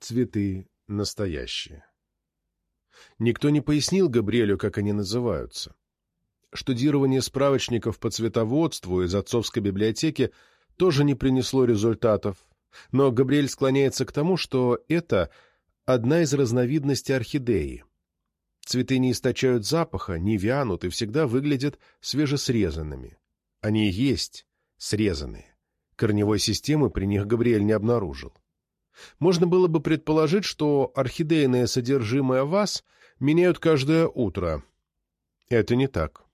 цветы настоящие. Никто не пояснил Габриэлю, как они называются. Штудирование справочников по цветоводству из отцовской библиотеки тоже не принесло результатов, но Габриэль склоняется к тому, что это одна из разновидностей орхидеи. Цветы не источают запаха, не вянут и всегда выглядят свежесрезанными. Они есть срезанные. Корневой системы при них Габриэль не обнаружил. Можно было бы предположить, что орхидейное содержимое вас меняют каждое утро. Это не так.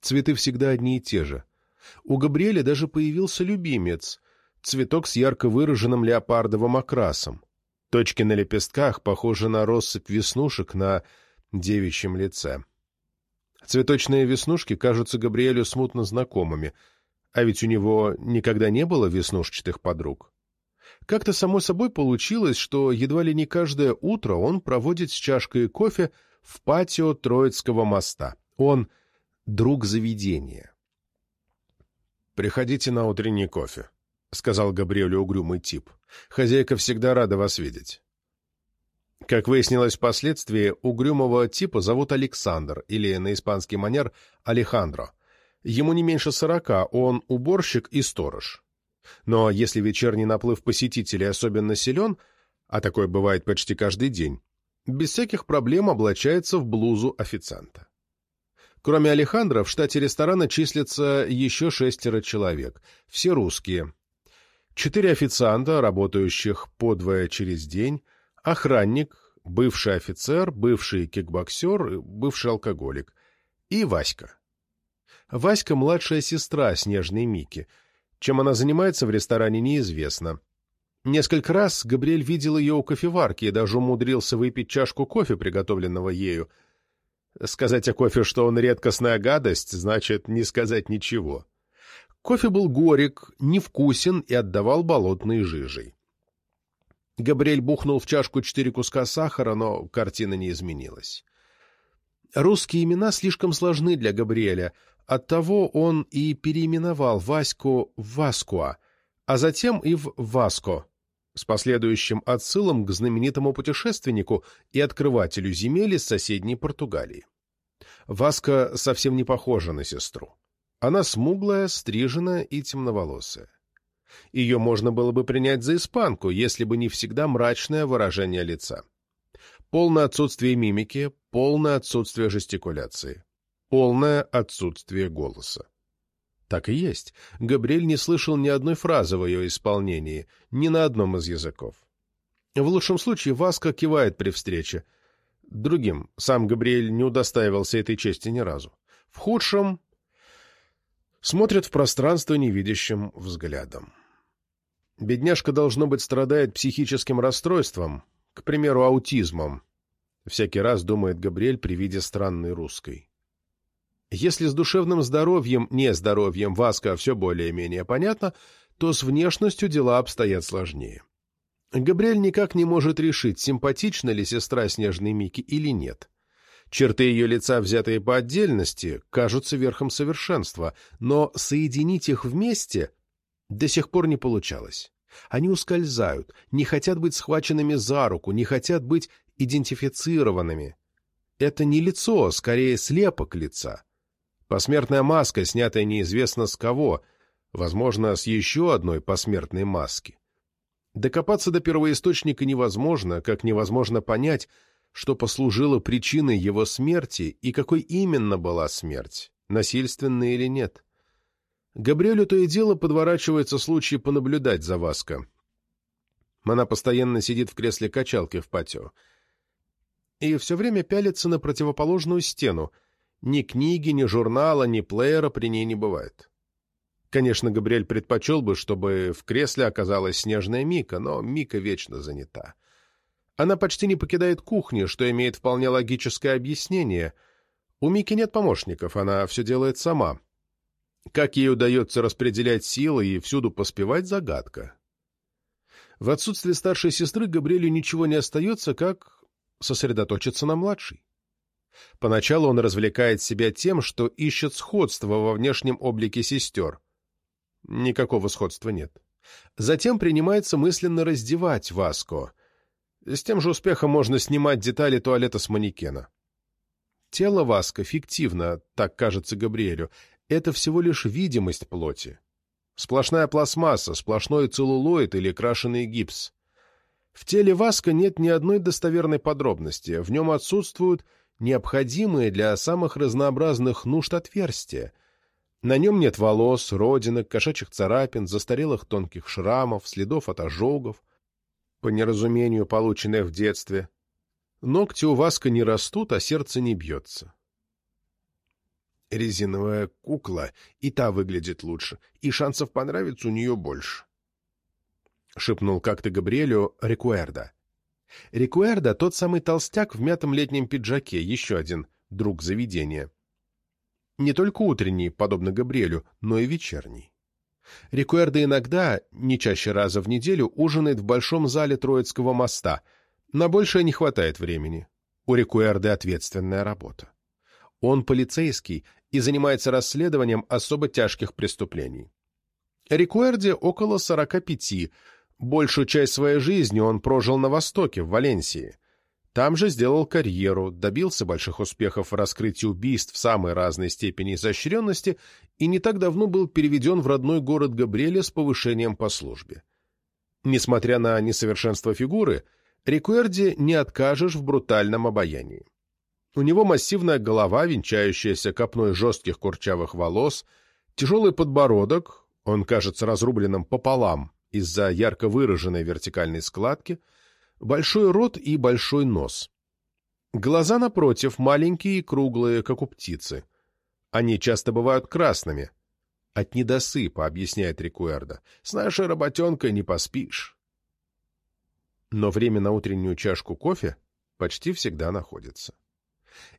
Цветы всегда одни и те же. У Габриэля даже появился любимец — цветок с ярко выраженным леопардовым окрасом. Точки на лепестках похожи на россыпь веснушек на девичьем лице. Цветочные веснушки кажутся Габриэлю смутно знакомыми, а ведь у него никогда не было веснушчатых подруг. Как-то само собой получилось, что едва ли не каждое утро он проводит с чашкой кофе в патио Троицкого моста. Он друг заведения. «Приходите на утренний кофе», — сказал Габриэлю угрюмый тип. «Хозяйка всегда рада вас видеть». Как выяснилось впоследствии, угрюмого типа зовут Александр, или на испанский манер Алехандро. Ему не меньше сорока, он уборщик и сторож. Но если вечерний наплыв посетителей особенно силен, а такое бывает почти каждый день, без всяких проблем облачается в блузу официанта. Кроме Алехандро, в штате ресторана числится еще шестеро человек, все русские. Четыре официанта, работающих подвое через день, охранник, бывший офицер, бывший кикбоксер, бывший алкоголик и Васька. Васька – младшая сестра Снежной Мики – чем она занимается в ресторане, неизвестно. Несколько раз Габриэль видел ее у кофеварки и даже умудрился выпить чашку кофе, приготовленного ею. Сказать о кофе, что он редкостная гадость, значит не сказать ничего. Кофе был горек, невкусен и отдавал болотной жижей. Габриэль бухнул в чашку четыре куска сахара, но картина не изменилась. Русские имена слишком сложны для Габриэля — Оттого он и переименовал Ваську в Васкуа, а затем и в Васко, с последующим отсылом к знаменитому путешественнику и открывателю земель из соседней Португалии. Васка совсем не похожа на сестру. Она смуглая, стриженная и темноволосая. Ее можно было бы принять за испанку, если бы не всегда мрачное выражение лица. Полное отсутствие мимики, полное отсутствие жестикуляции полное отсутствие голоса. Так и есть. Габриэль не слышал ни одной фразы в ее исполнении, ни на одном из языков. В лучшем случае Васка кивает при встрече. Другим сам Габриэль не удостаивался этой чести ни разу. В худшем смотрит в пространство невидящим взглядом. Бедняжка, должно быть, страдает психическим расстройством, к примеру, аутизмом. Всякий раз думает Габриэль при виде странной русской. Если с душевным здоровьем, не здоровьем Васка все более-менее понятно, то с внешностью дела обстоят сложнее. Габриэль никак не может решить, симпатична ли сестра Снежной Мики или нет. Черты ее лица, взятые по отдельности, кажутся верхом совершенства, но соединить их вместе до сих пор не получалось. Они ускользают, не хотят быть схваченными за руку, не хотят быть идентифицированными. Это не лицо, скорее слепок лица. Посмертная маска, снятая неизвестно с кого, возможно, с еще одной посмертной маски. Докопаться до первоисточника невозможно, как невозможно понять, что послужило причиной его смерти и какой именно была смерть, насильственная или нет. Габриэлю то и дело подворачивается случай понаблюдать за Васко. Она постоянно сидит в кресле качалки в патио. И все время пялится на противоположную стену, ни книги, ни журнала, ни плеера при ней не бывает. Конечно, Габриэль предпочел бы, чтобы в кресле оказалась снежная Мика, но Мика вечно занята. Она почти не покидает кухни, что имеет вполне логическое объяснение. У Мики нет помощников, она все делает сама. Как ей удается распределять силы и всюду поспевать — загадка. В отсутствие старшей сестры Габриэлю ничего не остается, как сосредоточиться на младшей. Поначалу он развлекает себя тем, что ищет сходство во внешнем облике сестер. Никакого сходства нет. Затем принимается мысленно раздевать Васко. С тем же успехом можно снимать детали туалета с манекена. Тело Васка фиктивно, так кажется Габриэлю, это всего лишь видимость плоти. Сплошная пластмасса, сплошной целлулоид или крашеный гипс. В теле Васка нет ни одной достоверной подробности, в нем отсутствуют необходимые для самых разнообразных нужд отверстия. На нем нет волос, родинок, кошачьих царапин, застарелых тонких шрамов, следов от ожогов, по неразумению, полученных в детстве. Ногти у Васка не растут, а сердце не бьется. Резиновая кукла и та выглядит лучше, и шансов понравиться у нее больше. — шепнул как-то Габриэлю Рекуэрда. Рекуэрда — тот самый толстяк в мятом летнем пиджаке, еще один друг заведения. Не только утренний, подобно Габриэлю, но и вечерний. Рикуэрда иногда, не чаще раза в неделю, ужинает в большом зале Троицкого моста. На большее не хватает времени. У Рикуэрды ответственная работа. Он полицейский и занимается расследованием особо тяжких преступлений. Рикуэрде около 45. Большую часть своей жизни он прожил на Востоке, в Валенсии. Там же сделал карьеру, добился больших успехов в раскрытии убийств в самой разной степени изощренности и не так давно был переведен в родной город Габриэля с повышением по службе. Несмотря на несовершенство фигуры, Рикуэрди не откажешь в брутальном обаянии. У него массивная голова, венчающаяся копной жестких курчавых волос, тяжелый подбородок, он кажется разрубленным пополам из-за ярко выраженной вертикальной складки – большой рот и большой нос. Глаза, напротив, маленькие и круглые, как у птицы. Они часто бывают красными. От недосыпа, объясняет Рикуэрдо. С нашей работенкой не поспишь. Но время на утреннюю чашку кофе почти всегда находится.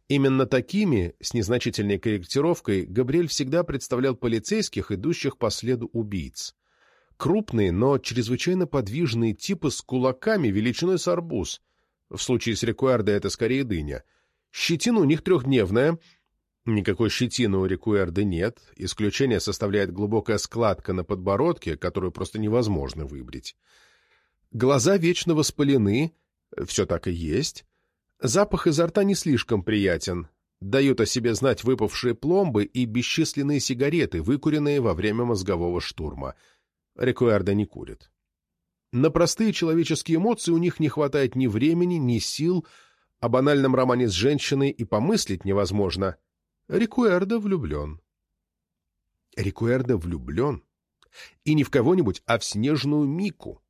Именно такими, с незначительной корректировкой, Габриэль всегда представлял полицейских, идущих по следу убийц. Крупные, но чрезвычайно подвижные типы с кулаками величиной с арбуз. В случае с Рекуэрдо это скорее дыня. Щетина у них трехдневная. Никакой щетины у Рекуэрдо нет. Исключение составляет глубокая складка на подбородке, которую просто невозможно выбрить. Глаза вечно воспалены. Все так и есть. Запах изо рта не слишком приятен. Дают о себе знать выпавшие пломбы и бесчисленные сигареты, выкуренные во время мозгового штурма — Рекуэрдо не курит. На простые человеческие эмоции у них не хватает ни времени, ни сил, о банальном романе с женщиной и помыслить невозможно. Рикуэрдо влюблен. Рикуэрдо влюблен. И не в кого-нибудь, а в снежную Мику.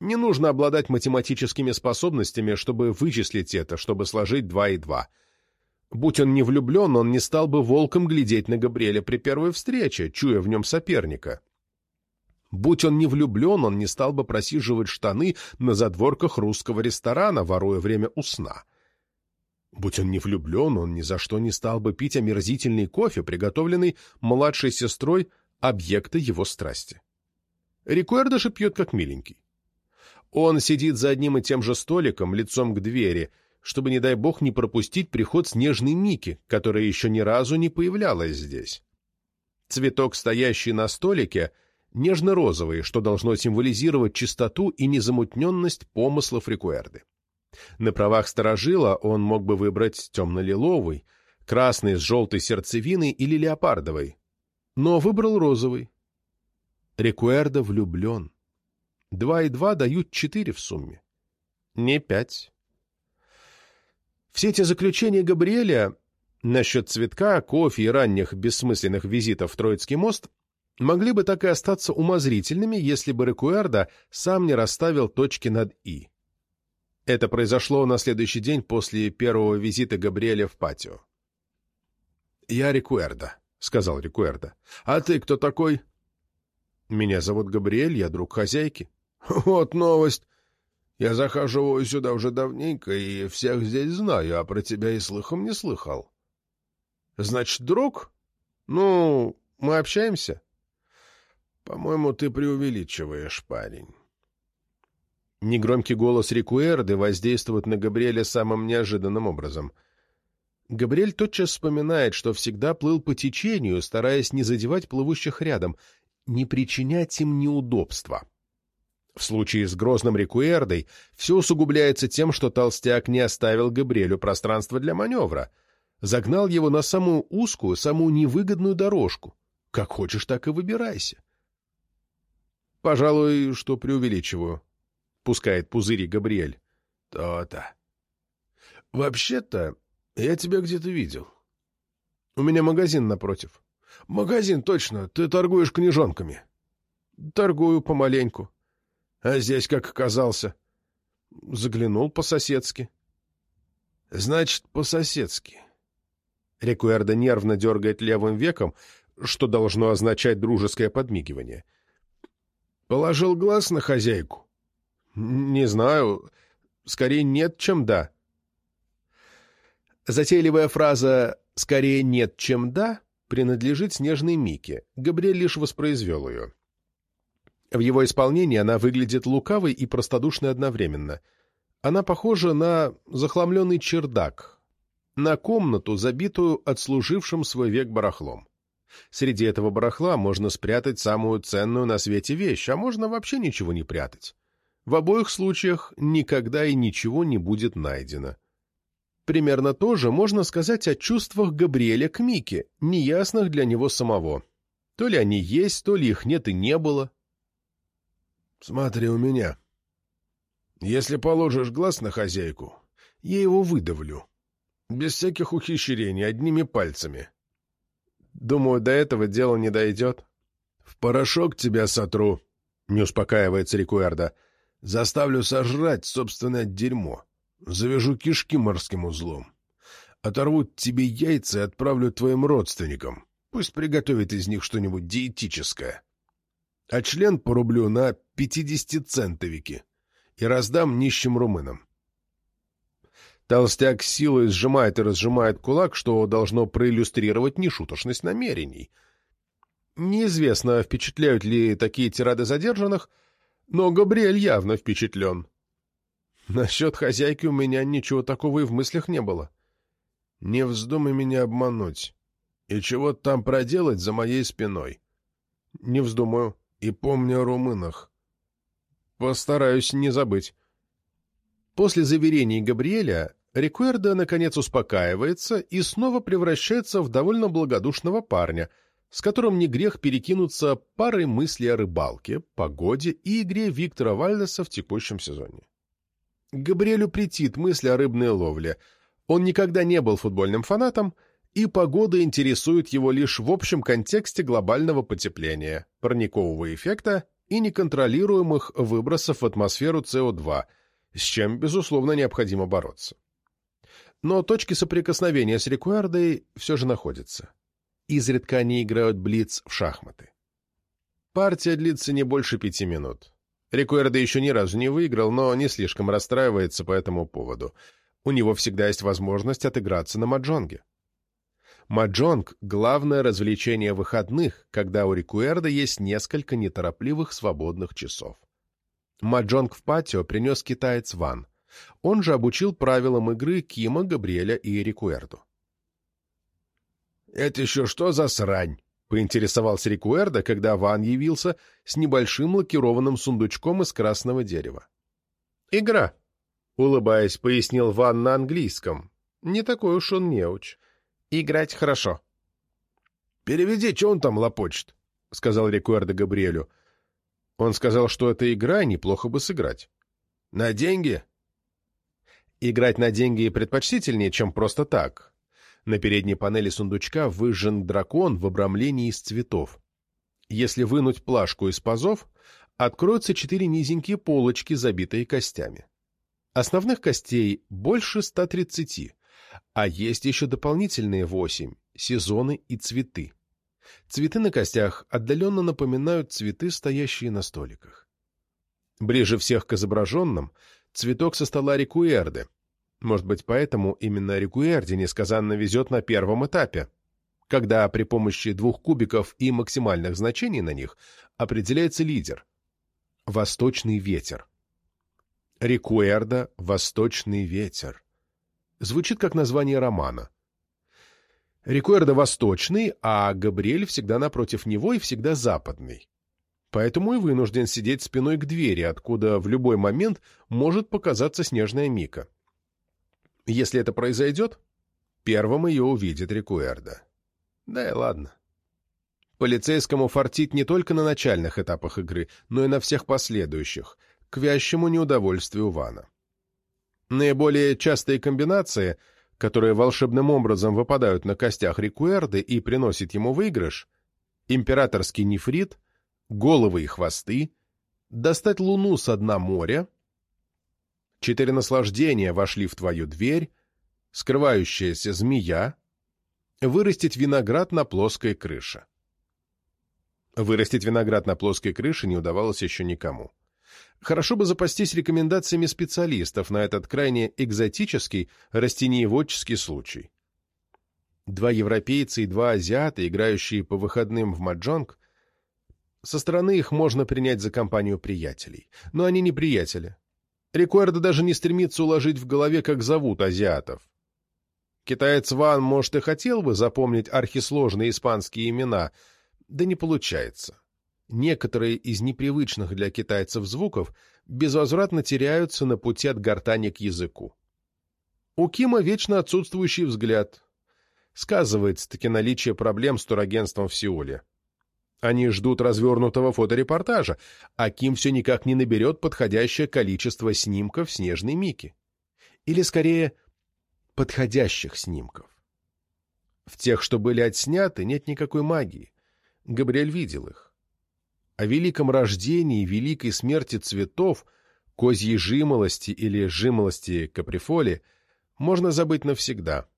Не нужно обладать математическими способностями, чтобы вычислить это, чтобы сложить два и два. Будь он не влюблен, он не стал бы волком глядеть на Габриэля при первой встрече, чуя в нем соперника. Будь он не влюблен, он не стал бы просиживать штаны на задворках русского ресторана, воруя время у сна. Будь он не влюблен, он ни за что не стал бы пить омерзительный кофе, приготовленный младшей сестрой объекта его страсти. Рикуэрдо же пьет как миленький. Он сидит за одним и тем же столиком, лицом к двери, чтобы, не дай бог, не пропустить приход снежной Мики, которая еще ни разу не появлялась здесь. Цветок, стоящий на столике — нежно-розовый, что должно символизировать чистоту и незамутненность помыслов Рикуэрды. На правах сторожила он мог бы выбрать темно-лиловый, красный с желтой сердцевиной или леопардовый, но выбрал розовый. Рикуэрда влюблен. Два и два дают четыре в сумме. Не пять. Все эти заключения Габриэля насчет цветка, кофе и ранних бессмысленных визитов в Троицкий мост могли бы так и остаться умозрительными, если бы Рекуэрдо сам не расставил точки над «и». Это произошло на следующий день после первого визита Габриэля в патио. «Я Рекуэрдо», — сказал Рекуэрдо. «А ты кто такой?» «Меня зовут Габриэль, я друг хозяйки». «Вот новость. Я захожу сюда уже давненько и всех здесь знаю, а про тебя и слыхом не слыхал». «Значит, друг? Ну, мы общаемся?» По-моему, ты преувеличиваешь, парень. Негромкий голос Рикуэрды воздействует на Габриэля самым неожиданным образом. Габриэль тотчас вспоминает, что всегда плыл по течению, стараясь не задевать плывущих рядом, не причинять им неудобства. В случае с грозным Рикуэрдой все усугубляется тем, что толстяк не оставил Габриэлю пространства для маневра, загнал его на самую узкую, самую невыгодную дорожку. Как хочешь, так и выбирайся. Пожалуй, что преувеличиваю, — пускает пузыри Габриэль. То-то. Вообще-то, я тебя где-то видел. У меня магазин напротив. Магазин, точно. Ты торгуешь книжонками. Торгую помаленьку. А здесь как оказался? Заглянул по-соседски. Значит, по-соседски. Рекуэрда нервно дергает левым веком, что должно означать дружеское подмигивание. Положил глаз на хозяйку? Не знаю. Скорее нет, чем да. Затейливая фраза «скорее нет, чем да» принадлежит Снежной Мике. Габриэль лишь воспроизвел ее. В его исполнении она выглядит лукавой и простодушной одновременно. Она похожа на захламленный чердак, на комнату, забитую отслужившим свой век барахлом. Среди этого барахла можно спрятать самую ценную на свете вещь, а можно вообще ничего не прятать. В обоих случаях никогда и ничего не будет найдено. Примерно то же можно сказать о чувствах Габриэля к Мике, неясных для него самого. То ли они есть, то ли их нет и не было. «Смотри у меня. Если положишь глаз на хозяйку, я его выдавлю. Без всяких ухищрений, одними пальцами. Думаю, до этого дело не дойдет. В порошок тебя сотру, — не успокаивается Рикуэрда. Заставлю сожрать собственное дерьмо. Завяжу кишки морским узлом. Оторву тебе яйца и отправлю твоим родственникам. Пусть приготовят из них что-нибудь диетическое. А член порублю на пятидесятицентовики и раздам нищим румынам. Толстяк силой сжимает и разжимает кулак, что должно проиллюстрировать нешуточность намерений. Неизвестно, впечатляют ли такие тирады задержанных, но Габриэль явно впечатлен. Насчет хозяйки у меня ничего такого и в мыслях не было. Не вздумай меня обмануть. И чего там проделать за моей спиной? Не вздумаю. И помни о румынах. Постараюсь не забыть. После заверений Габриэля Рикуэрдо наконец успокаивается и снова превращается в довольно благодушного парня, с которым не грех перекинуться парой мыслей о рыбалке, погоде и игре Виктора Вальдеса в текущем сезоне. Габриэлю претит мысль о рыбной ловле. Он никогда не был футбольным фанатом, и погода интересует его лишь в общем контексте глобального потепления, парникового эффекта и неконтролируемых выбросов в атмосферу СО2, с чем, безусловно, необходимо бороться. Но точки соприкосновения с Рикуардой все же находятся. Изредка они играют блиц в шахматы. Партия длится не больше пяти минут. Рикуэрдо еще ни разу не выиграл, но не слишком расстраивается по этому поводу. У него всегда есть возможность отыграться на маджонге. Маджонг — главное развлечение выходных, когда у Рикуэрда есть несколько неторопливых свободных часов. Маджонг в патио принес китаец Ван. Он же обучил правилам игры Кима, Габриэля и Рикуэрду. «Это еще что за срань?» — поинтересовался Рикуэрда, когда Ван явился с небольшим лакированным сундучком из красного дерева. «Игра», — улыбаясь, пояснил Ван на английском. «Не такой уж он неуч. Играть хорошо». «Переведи, что он там лопочет», — сказал Рикуэрда Габриэлю. Он сказал, что это игра, неплохо бы сыграть. «На деньги?» Играть на деньги предпочтительнее, чем просто так. На передней панели сундучка выжжен дракон в обрамлении из цветов. Если вынуть плашку из пазов, откроются четыре низенькие полочки, забитые костями. Основных костей больше 130, а есть еще дополнительные 8 – сезоны и цветы. Цветы на костях отдаленно напоминают цветы, стоящие на столиках. Ближе всех к изображенным – цветок со стола Рикуэрды, может быть, поэтому именно Рикуэрди несказанно везет на первом этапе, когда при помощи двух кубиков и максимальных значений на них определяется лидер. Восточный ветер. Рикуэрда «Восточный ветер». Звучит как название романа. Рикуэрда восточный, а Габриэль всегда напротив него и всегда западный. поэтому и вынужден сидеть спиной к двери, откуда в любой момент может показаться снежная Мика. Если это произойдет, первым ее увидит Рикуэрда. Да и ладно. Полицейскому фартит не только на начальных этапах игры, но и на всех последующих, к вящему неудовольствию Вана. Наиболее частые комбинации, которые волшебным образом выпадают на костях Рикуэрды и приносят ему выигрыш, императорский нефрит, головы и хвосты, достать луну со дна моря, четыре наслаждения вошли в твою дверь, скрывающаяся змея, вырастить виноград на плоской крыше. Вырастить виноград на плоской крыше не удавалось еще никому. Хорошо бы запастись рекомендациями специалистов на этот крайне экзотический растениеводческий случай. Два европейца и два азиата, играющие по выходным в маджонг, со стороны их можно принять за компанию приятелей. Но они не приятели. Рикуэрдо даже не стремится уложить в голове, как зовут азиатов. Китаец Ван, может, и хотел бы запомнить архисложные испанские имена, да не получается некоторые из непривычных для китайцев звуков безвозвратно теряются на пути от гортани к языку. У Кима вечно отсутствующий взгляд. Сказывается-таки наличие проблем с турагентством в Сеуле. Они ждут развернутого фоторепортажа, а Ким все никак не наберет подходящее количество снимков снежной Мики. Или, скорее, подходящих снимков. В тех, что были отсняты, нет никакой магии. Габриэль видел их о великом рождении и великой смерти цветов, козьей жимолости или жимолости каприфоли можно забыть навсегда.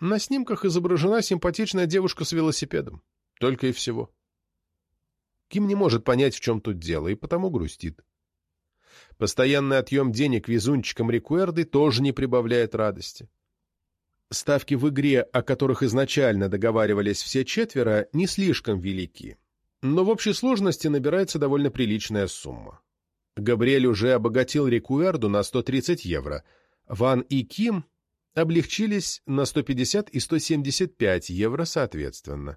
На снимках изображена симпатичная девушка с велосипедом. Только и всего. Ким не может понять, в чем тут дело, и потому грустит. Постоянный отъем денег везунчикам Рикуэрды тоже не прибавляет радости. Ставки в игре, о которых изначально договаривались все четверо, не слишком велики но в общей сложности набирается довольно приличная сумма. Габриэль уже обогатил Рикуэрду на 130 евро. Ван и Ким облегчились на 150 и 175 евро соответственно.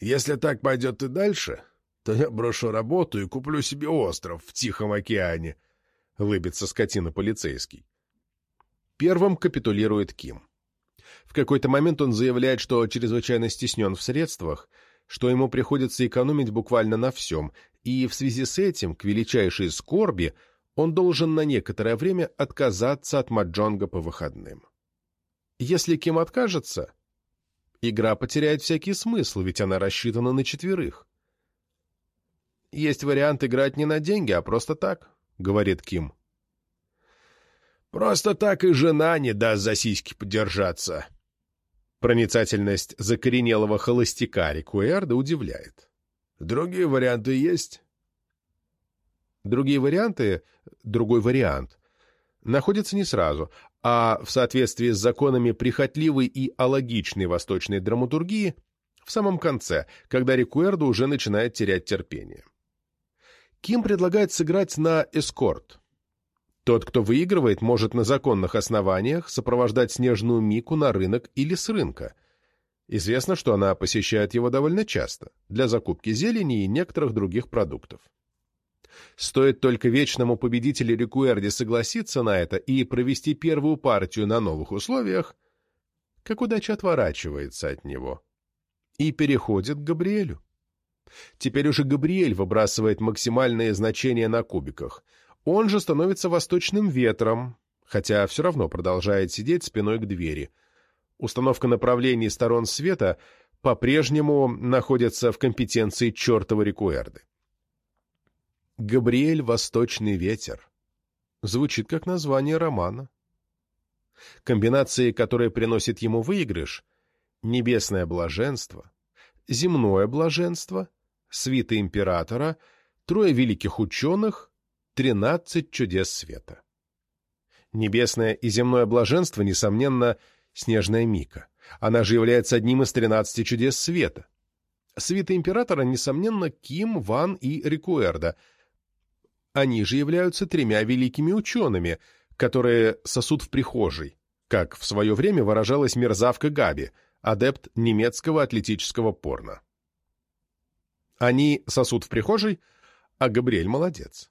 «Если так пойдет и дальше, то я брошу работу и куплю себе остров в Тихом океане», — лыбится скотина полицейский. Первым капитулирует Ким. В какой-то момент он заявляет, что чрезвычайно стеснен в средствах — что ему приходится экономить буквально на всем, и в связи с этим, к величайшей скорби, он должен на некоторое время отказаться от маджонга по выходным. Если Ким откажется, игра потеряет всякий смысл, ведь она рассчитана на четверых. «Есть вариант играть не на деньги, а просто так», — говорит Ким. «Просто так и жена не даст за сиськи подержаться», Проницательность закоренелого холостяка Рикуэрда удивляет. Другие варианты есть? Другие варианты, другой вариант, находятся не сразу, а в соответствии с законами прихотливой и алогичной восточной драматургии в самом конце, когда Рикуэрдо уже начинает терять терпение. Ким предлагает сыграть на эскорт, тот, кто выигрывает, может на законных основаниях сопровождать снежную Мику на рынок или с рынка. Известно, что она посещает его довольно часто, для закупки зелени и некоторых других продуктов. Стоит только вечному победителю Рикуэрди согласиться на это и провести первую партию на новых условиях, как удача отворачивается от него и переходит к Габриэлю. Теперь уже Габриэль выбрасывает максимальные значения на кубиках — он же становится восточным ветром, хотя все равно продолжает сидеть спиной к двери. Установка направлений сторон света по-прежнему находится в компетенции чертова Рикуэрды. «Габриэль — восточный ветер». Звучит как название романа. Комбинации, которые приносят ему выигрыш — небесное блаженство, земное блаженство, свита императора, трое великих ученых тринадцать чудес света. Небесное и земное блаженство, несомненно, снежная Мика. Она же является одним из тринадцати чудес света. Свита императора, несомненно, Ким, Ван и Рикуэрда. Они же являются тремя великими учеными, которые сосут в прихожей, как в свое время выражалась мерзавка Габи, адепт немецкого атлетического порно. Они сосут в прихожей, а Габриэль молодец.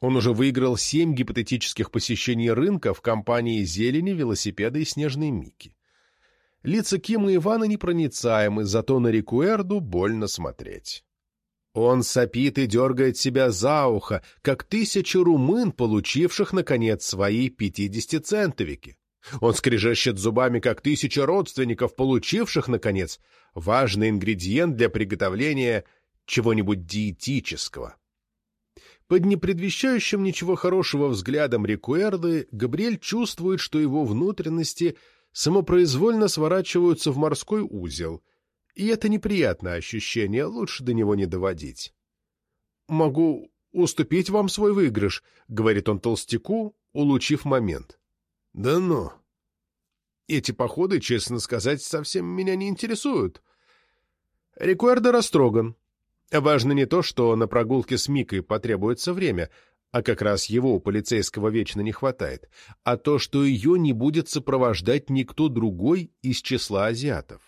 Он уже выиграл семь гипотетических посещений рынка в компании зелени, велосипеда и снежной Мики. Лица Кима и Ивана непроницаемы, зато на Рикуэрду больно смотреть. Он сопит и дергает себя за ухо, как тысяча румын, получивших, наконец, свои пятидесятицентовики. Он скрежещет зубами, как тысяча родственников, получивших, наконец, важный ингредиент для приготовления чего-нибудь диетического. Под непредвещающим ничего хорошего взглядом Рикуэрды Габриэль чувствует, что его внутренности самопроизвольно сворачиваются в морской узел, и это неприятное ощущение, лучше до него не доводить. «Могу уступить вам свой выигрыш», — говорит он толстяку, улучив момент. «Да ну!» «Эти походы, честно сказать, совсем меня не интересуют». Рикуэрдо растроган. Важно не то, что на прогулке с Микой потребуется время, а как раз его у полицейского вечно не хватает, а то, что ее не будет сопровождать никто другой из числа азиатов.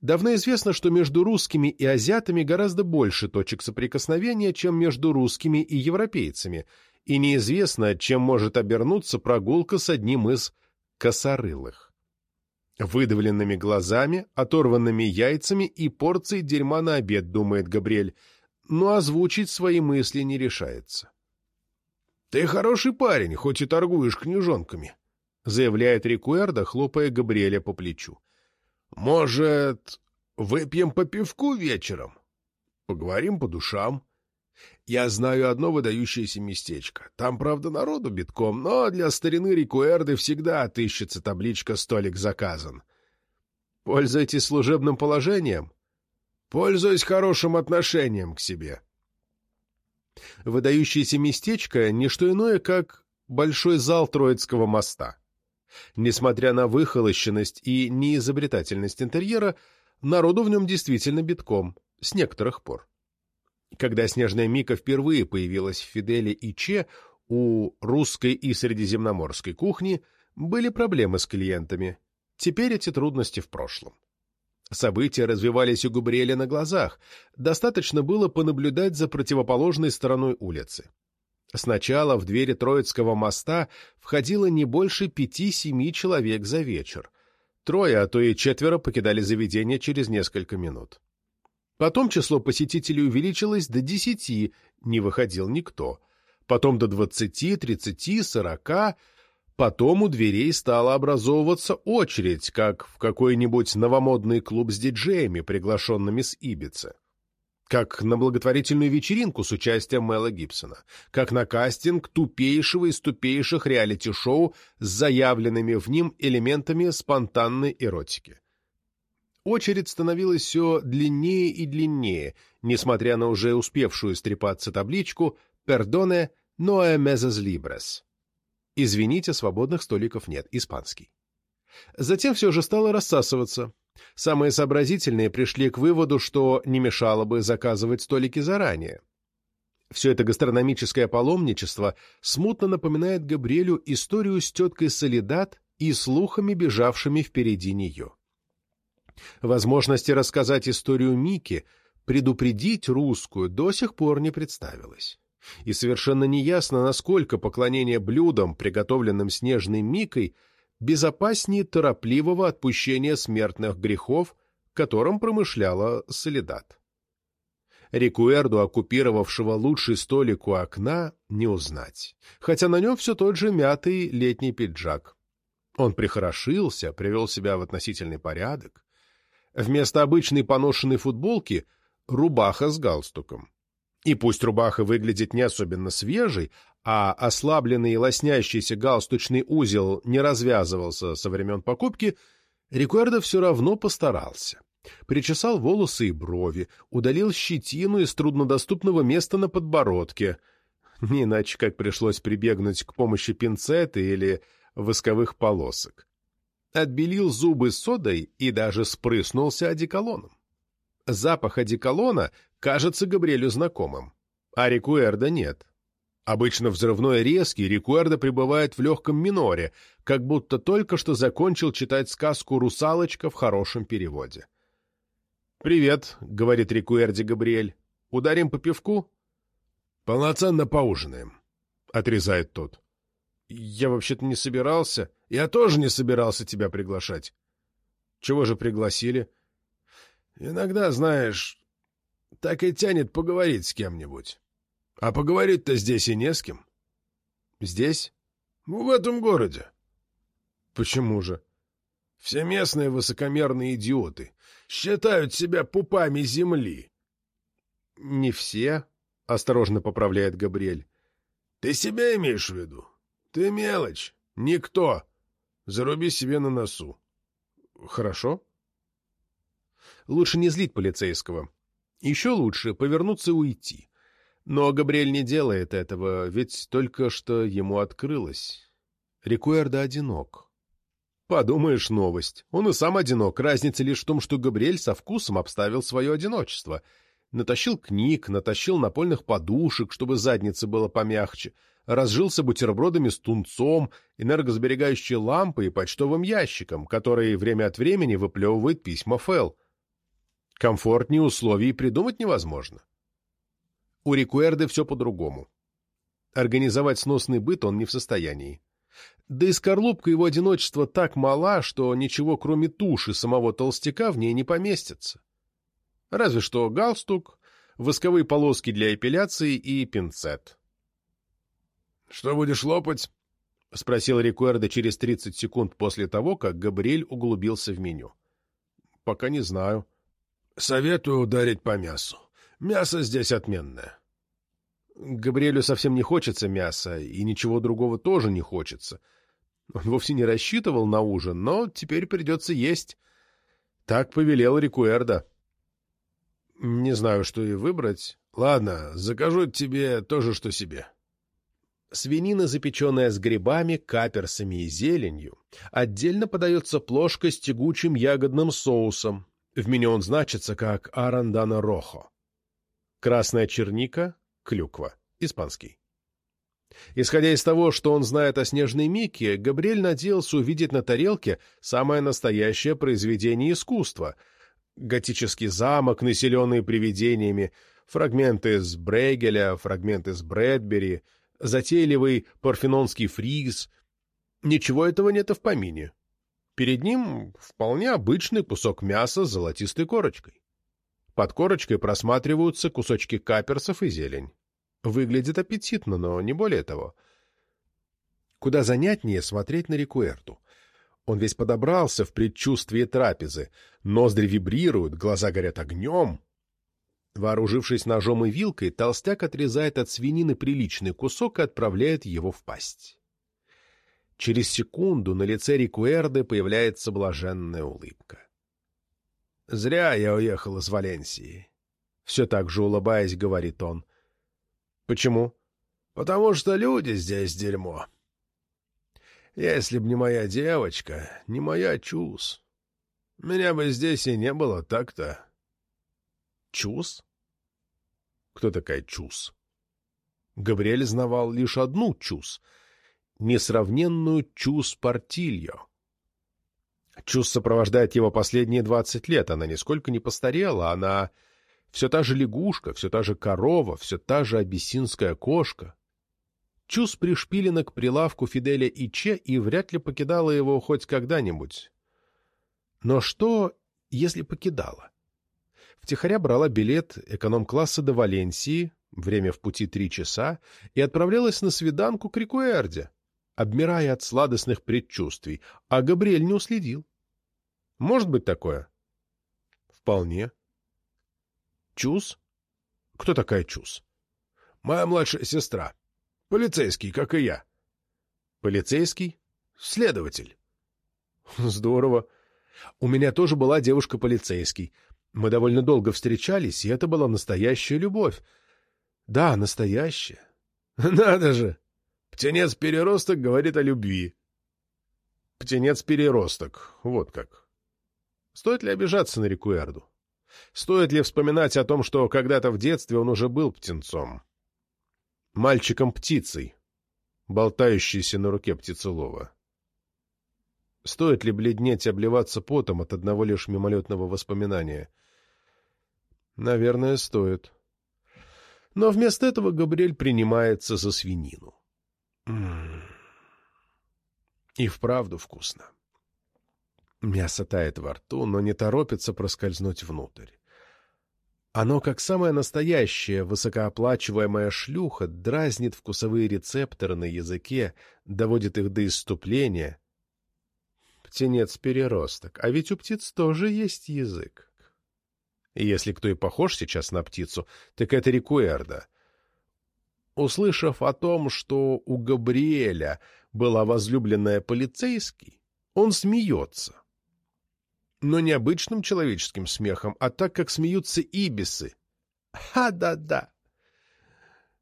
Давно известно, что между русскими и азиатами гораздо больше точек соприкосновения, чем между русскими и европейцами, и неизвестно, чем может обернуться прогулка с одним из косорылых выдавленными глазами, оторванными яйцами и порцией дерьма на обед, думает Габриэль, но озвучить свои мысли не решается. — Ты хороший парень, хоть и торгуешь книжонками, — заявляет Рикуэрдо, хлопая Габриэля по плечу. — Может, выпьем по пивку вечером? Поговорим по душам. Я знаю одно выдающееся местечко. Там, правда, народу битком, но для старины Рикуэрды всегда отыщется табличка «Столик заказан». Пользуйтесь служебным положением? Пользуюсь хорошим отношением к себе. Выдающееся местечко — не что иное, как большой зал Троицкого моста. Несмотря на выхолощенность и неизобретательность интерьера, народу в нем действительно битком, с некоторых пор. Когда «Снежная Мика» впервые появилась в «Фиделе» и «Че», у русской и средиземноморской кухни были проблемы с клиентами. Теперь эти трудности в прошлом. События развивались у Габриэля на глазах. Достаточно было понаблюдать за противоположной стороной улицы. Сначала в двери Троицкого моста входило не больше пяти-семи человек за вечер. Трое, а то и четверо покидали заведение через несколько минут. Потом число посетителей увеличилось до десяти, не выходил никто. Потом до двадцати, тридцати, сорока. Потом у дверей стала образовываться очередь, как в какой-нибудь новомодный клуб с диджеями, приглашенными с Ибицы. Как на благотворительную вечеринку с участием Мэла Гибсона. Как на кастинг тупейшего из тупейших реалити-шоу с заявленными в ним элементами спонтанной эротики. Очередь становилась все длиннее и длиннее, несмотря на уже успевшую стрепаться табличку «Пердоне ноэ мезес либрес». «Извините, свободных столиков нет, испанский». Затем все же стало рассасываться. Самые сообразительные пришли к выводу, что не мешало бы заказывать столики заранее. Все это гастрономическое паломничество смутно напоминает Габриэлю историю с теткой Солидат и слухами, бежавшими впереди нее. Возможности рассказать историю Мики, предупредить русскую, до сих пор не представилось. И совершенно неясно, насколько поклонение блюдам, приготовленным снежной Микой, безопаснее торопливого отпущения смертных грехов, которым промышляла Солидат. Рикуэрду, оккупировавшего лучший столик у окна, не узнать, хотя на нем все тот же мятый летний пиджак. Он прихорошился, привел себя в относительный порядок. Вместо обычной поношенной футболки — рубаха с галстуком. И пусть рубаха выглядит не особенно свежей, а ослабленный и лоснящийся галстучный узел не развязывался со времен покупки, Рикуэрдо все равно постарался. Причесал волосы и брови, удалил щетину из труднодоступного места на подбородке. Не иначе как пришлось прибегнуть к помощи пинцета или восковых полосок отбелил зубы содой и даже спрыснулся одеколоном. Запах одеколона кажется Габриэлю знакомым, а Рикуэрда нет. Обычно взрывной резкий Рикуэрда пребывает в легком миноре, как будто только что закончил читать сказку «Русалочка» в хорошем переводе. «Привет», — говорит Рикуэрди Габриэль. «Ударим по пивку?» «Полноценно поужинаем», — отрезает тот. «Я вообще-то не собирался. Я тоже не собирался тебя приглашать». «Чего же пригласили?» «Иногда, знаешь, так и тянет поговорить с кем-нибудь. А поговорить-то здесь и не с кем». «Здесь?» «Ну, в этом городе». «Почему же?» «Все местные высокомерные идиоты. Считают себя пупами земли». «Не все», — осторожно поправляет Габриэль. «Ты себя имеешь в виду? Ты мелочь. Никто. Заруби себе на носу». «Хорошо». Лучше не злить полицейского. Еще лучше повернуться и уйти. Но Габриэль не делает этого, ведь только что ему открылось. Рикуэрдо одинок. Подумаешь, новость. Он и сам одинок. Разница лишь в том, что Габриэль со вкусом обставил свое одиночество. Натащил книг, натащил напольных подушек, чтобы заднице было помягче, разжился бутербродами с тунцом, энергосберегающей лампой и почтовым ящиком, который время от времени выплевывает письма Фэл. Комфортнее условий придумать невозможно. У Рикуэрды все по-другому. Организовать сносный быт он не в состоянии. Да и скорлупка его одиночества так мала, что ничего кроме туши самого толстяка в ней не поместится. Разве что галстук, восковые полоски для эпиляции и пинцет. — Что будешь лопать? — спросил Рикуэрдо через 30 секунд после того, как Габриэль углубился в меню. — Пока не знаю. — Советую ударить по мясу. Мясо здесь отменное. Габриэлю совсем не хочется мяса, и ничего другого тоже не хочется. Он вовсе не рассчитывал на ужин, но теперь придется есть. Так повелел Рикуэрдо. Не знаю, что и выбрать. Ладно, закажу тебе то же, что себе. Свинина, запеченная с грибами, каперсами и зеленью, отдельно подается плошка с тягучим ягодным соусом. В меню он значится как «Арандана Рохо». Красная черника, клюква, испанский. Исходя из того, что он знает о снежной Микке, Габриэль надеялся увидеть на тарелке самое настоящее произведение искусства — готический замок, населенный привидениями, фрагменты с Брейгеля, фрагменты с Брэдбери, затейливый парфенонский фриз. Ничего этого нет и в помине. Перед ним вполне обычный кусок мяса с золотистой корочкой. Под корочкой просматриваются кусочки каперсов и зелень. Выглядит аппетитно, но не более того. Куда занятнее смотреть на Рикуэрту. Он весь подобрался в предчувствии трапезы. Ноздри вибрируют, глаза горят огнем. Вооружившись ножом и вилкой, толстяк отрезает от свинины приличный кусок и отправляет его в пасть. Через секунду на лице Рикуэрды появляется блаженная улыбка. Зря я уехал из Валенсии. Все так же улыбаясь, говорит он. Почему? Потому что люди здесь дерьмо. Если б не моя девочка, не моя Чус, меня бы здесь и не было так-то. Чус? Кто такая Чус? Габриэль знавал лишь одну Чус — несравненную Чус Портильо. Чус сопровождает его последние двадцать лет. Она нисколько не постарела. Она все та же лягушка, все та же корова, все та же абиссинская кошка. Чус пришпилена к прилавку Фиделя Иче и вряд ли покидала его хоть когда-нибудь. Но что, если покидала? Втихаря брала билет эконом-класса до Валенсии, время в пути три часа, и отправлялась на свиданку к Рикуэрде обмирая от сладостных предчувствий, а Габриэль не уследил. Может быть такое? Вполне. Чус? Кто такая Чус? Моя младшая сестра. Полицейский, как и я. Полицейский? Следователь. Здорово. У меня тоже была девушка-полицейский. Мы довольно долго встречались, и это была настоящая любовь. Да, настоящая. Надо же! Птенец-переросток говорит о любви. Птенец-переросток. Вот как. Стоит ли обижаться на Рикуэрду? Стоит ли вспоминать о том, что когда-то в детстве он уже был птенцом? Мальчиком-птицей, болтающейся на руке птицелова. Стоит ли бледнеть и обливаться потом от одного лишь мимолетного воспоминания? Наверное, стоит. Но вместо этого Габриэль принимается за свинину. И вправду вкусно. Мясо тает во рту, но не торопится проскользнуть внутрь. Оно, как самая настоящая, высокооплачиваемая шлюха, дразнит вкусовые рецепторы на языке, доводит их до иступления. Птенец-переросток, а ведь у птиц тоже есть язык. И если кто и похож сейчас на птицу, так это Рикуэрда. Услышав о том, что у Габриэля была возлюбленная полицейский, он смеется но не обычным человеческим смехом, а так, как смеются ибисы. Ха-да-да!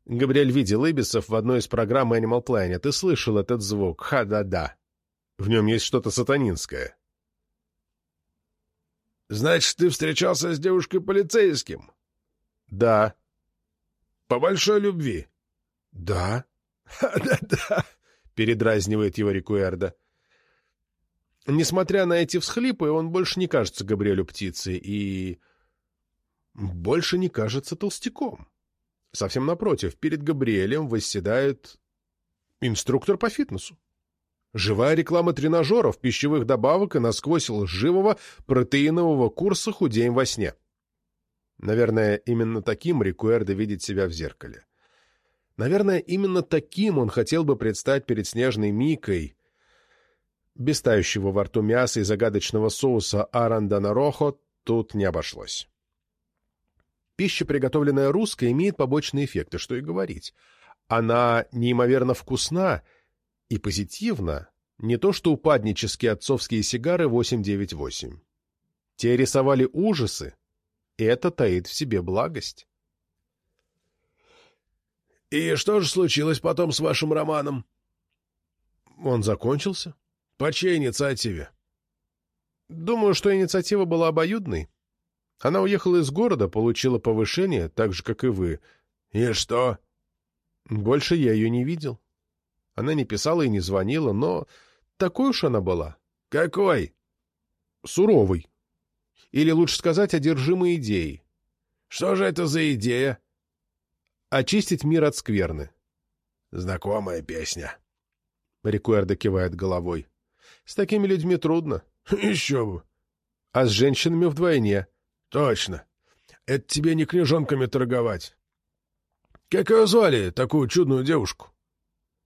Габриэль видел ибисов в одной из программ Animal Planet Ты слышал этот звук «ха-да-да». В нем есть что-то сатанинское. «Значит, ты встречался с девушкой-полицейским?» «Да». «По большой любви?» «Да». «Ха-да-да», — передразнивает его Рикуэрда. Несмотря на эти всхлипы, он больше не кажется Габриэлю птицей и... больше не кажется толстяком. Совсем напротив, перед Габриэлем восседает инструктор по фитнесу. Живая реклама тренажеров, пищевых добавок и насквозь лживого протеинового курса «Худеем во сне». Наверное, именно таким Рикуэрдо видит себя в зеркале. Наверное, именно таким он хотел бы предстать перед снежной Микой, без тающего во рту мяса и загадочного соуса арандана-рохо тут не обошлось. Пища, приготовленная русской, имеет побочные эффекты, что и говорить. Она неимоверно вкусна и позитивна, не то что упаднические отцовские сигары 898. Те рисовали ужасы, и это таит в себе благость. «И что же случилось потом с вашим романом?» «Он закончился», по чьей инициативе? Думаю, что инициатива была обоюдной. Она уехала из города, получила повышение, так же, как и вы. И что? Больше я ее не видел. Она не писала и не звонила, но такой уж она была. Какой? Суровый. Или, лучше сказать, одержимой идеей. Что же это за идея? Очистить мир от скверны. Знакомая песня. Рикуэрдо кивает головой. С такими людьми трудно. Еще бы. А с женщинами вдвойне. Точно. Это тебе не книжонками торговать. Как ее звали, такую чудную девушку?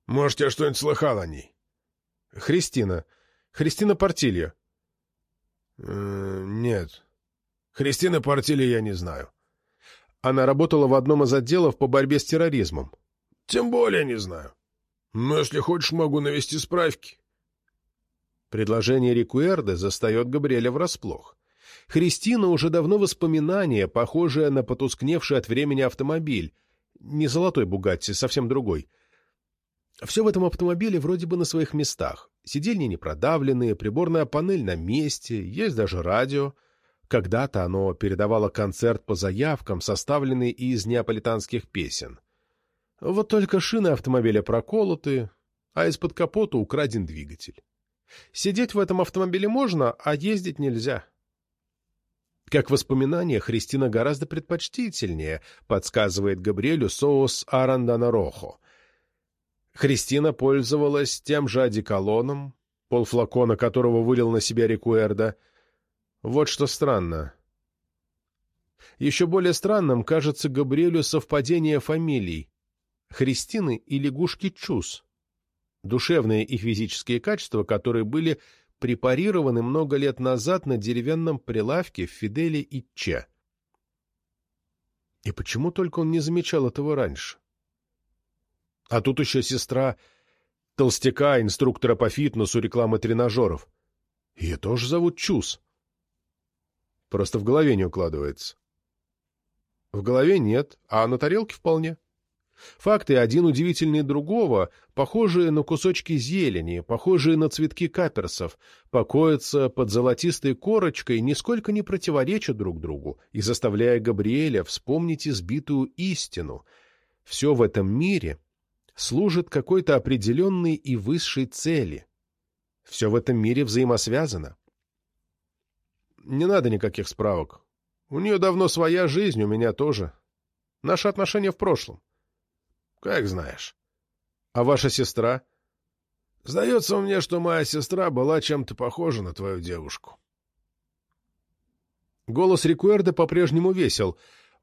Может, я что-нибудь слыхал о ней? Христина. Христина Портилья. Э, нет. Христина Портилья я не знаю. Она работала в одном из отделов по борьбе с терроризмом. Тем более не знаю. Но если хочешь, могу навести справки. Предложение Рикуэрде застает Габриэля врасплох. Христина уже давно воспоминание, похожее на потускневший от времени автомобиль. Не золотой «Бугатти», совсем другой. Все в этом автомобиле вроде бы на своих местах. Сиденья не продавленные, приборная панель на месте, есть даже радио. Когда-то оно передавало концерт по заявкам, составленный из неаполитанских песен. Вот только шины автомобиля проколоты, а из-под капота украден двигатель. Сидеть в этом автомобиле можно, а ездить нельзя. Как воспоминание, Христина гораздо предпочтительнее, подсказывает Габриэлю соус арандана рохо. Христина пользовалась тем же одеколоном, полфлакона которого вылил на себя Рикуэрда. Вот что странно. Еще более странным кажется Габриэлю совпадение фамилий — Христины и лягушки Чус душевные и физические качества, которые были препарированы много лет назад на деревянном прилавке в Фиделе и Че. И почему только он не замечал этого раньше? А тут еще сестра толстяка, инструктора по фитнесу, рекламы тренажеров. Ее тоже зовут Чус. Просто в голове не укладывается. В голове нет, а на тарелке вполне. Факты один удивительнее другого, похожие на кусочки зелени, похожие на цветки каперсов, покоятся под золотистой корочкой, нисколько не противоречат друг другу и заставляя Габриэля вспомнить избитую истину. Все в этом мире служит какой-то определенной и высшей цели. Все в этом мире взаимосвязано. Не надо никаких справок. У нее давно своя жизнь, у меня тоже. Наши отношения в прошлом. — Как знаешь. — А ваша сестра? — Сдается мне, что моя сестра была чем-то похожа на твою девушку. Голос Рикуэрда по-прежнему весел.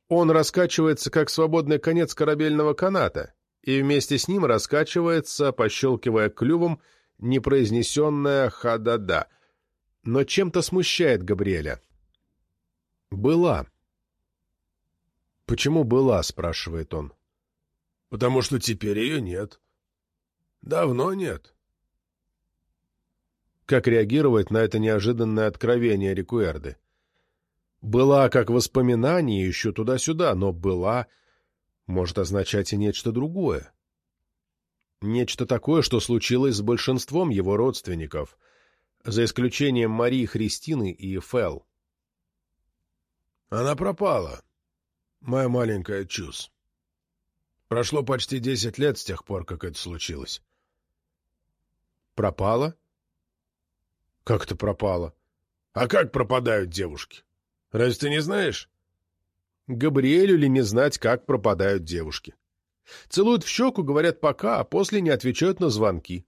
Он раскачивается, как свободный конец корабельного каната, и вместе с ним раскачивается, пощелкивая клювом, непроизнесенная «ха-да-да», но чем-то смущает Габриэля. «Была». «Почему была?» — спрашивает он. «Потому что теперь ее нет. Давно нет». Как реагировать на это неожиданное откровение Рикуэрды? «Была как воспоминание еще туда-сюда, но «была» может означать и нечто другое. Нечто такое, что случилось с большинством его родственников, за исключением Марии Христины и Фел. Она пропала, моя маленькая чус. Прошло почти десять лет с тех пор, как это случилось. Пропала? Как это пропала? А как пропадают девушки? Разве ты не знаешь? Габриэлю ли не знать, как пропадают девушки? Целуют в щеку, говорят «пока», а после не отвечают на звонки.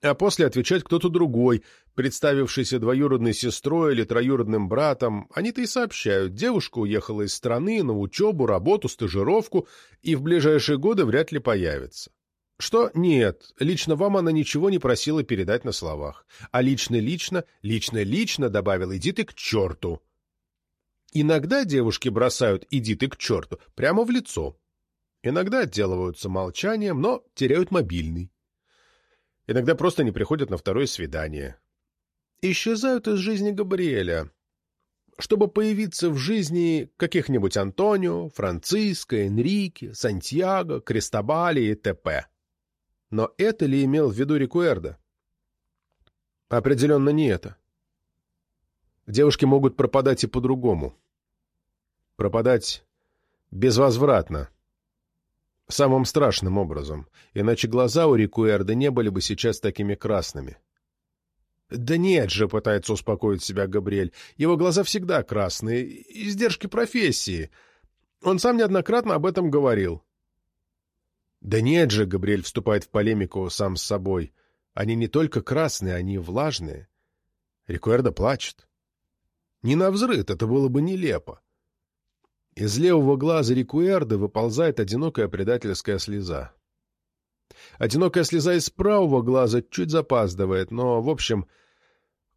А после отвечает кто-то другой, представившийся двоюродной сестрой или троюродным братом. Они-то и сообщают, девушка уехала из страны на учебу, работу, стажировку и в ближайшие годы вряд ли появится. Что? Нет, лично вам она ничего не просила передать на словах. А лично-лично, лично-лично добавил «иди ты к черту». Иногда девушки бросают «иди ты к черту» прямо в лицо. Иногда отделываются молчанием, но теряют мобильный. Иногда просто не приходят на второе свидание. Исчезают из жизни Габриэля, чтобы появиться в жизни каких-нибудь Антонио, Франциско, Энрике, Сантьяго, Крестобали и т.п. Но это ли имел в виду Рикуэрдо? Определенно не это. Девушки могут пропадать и по-другому. Пропадать безвозвратно, Самым страшным образом, иначе глаза у Рикуэрда не были бы сейчас такими красными. «Да нет же», — пытается успокоить себя Габриэль, — «его глаза всегда красные, издержки профессии. Он сам неоднократно об этом говорил». «Да нет же», — Габриэль вступает в полемику сам с собой, — «они не только красные, они влажные». Рикуэрда плачет. Не на взрыв, это было бы нелепо. Из левого глаза Рикуэрда выползает одинокая предательская слеза. Одинокая слеза из правого глаза чуть запаздывает, но, в общем,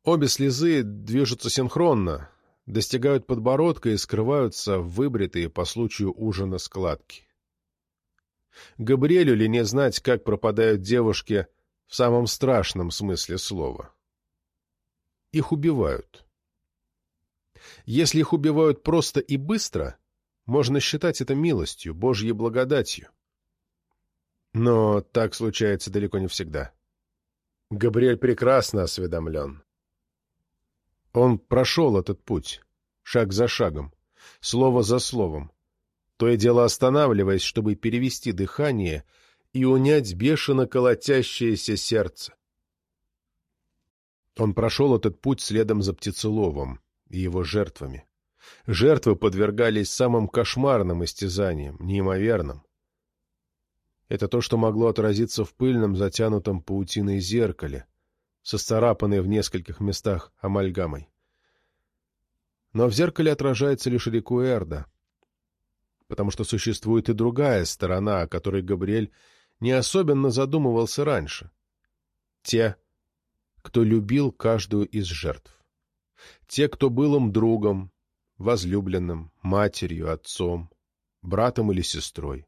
обе слезы движутся синхронно, достигают подбородка и скрываются в выбритые по случаю ужина складки. Габриэлю ли не знать, как пропадают девушки в самом страшном смысле слова? Их убивают. Если их убивают просто и быстро — можно считать это милостью, Божьей благодатью. Но так случается далеко не всегда. Габриэль прекрасно осведомлен. Он прошел этот путь, шаг за шагом, слово за словом, то и дело останавливаясь, чтобы перевести дыхание и унять бешено колотящееся сердце. Он прошел этот путь следом за птицеловом и его жертвами. Жертвы подвергались самым кошмарным истязаниям, неимоверным. Это то, что могло отразиться в пыльном, затянутом паутиной зеркале, со сцарапанной в нескольких местах амальгамой. Но в зеркале отражается лишь Рикуэрда, потому что существует и другая сторона, о которой Габриэль не особенно задумывался раньше. Те, кто любил каждую из жертв. Те, кто был им другом, возлюбленным, матерью, отцом, братом или сестрой.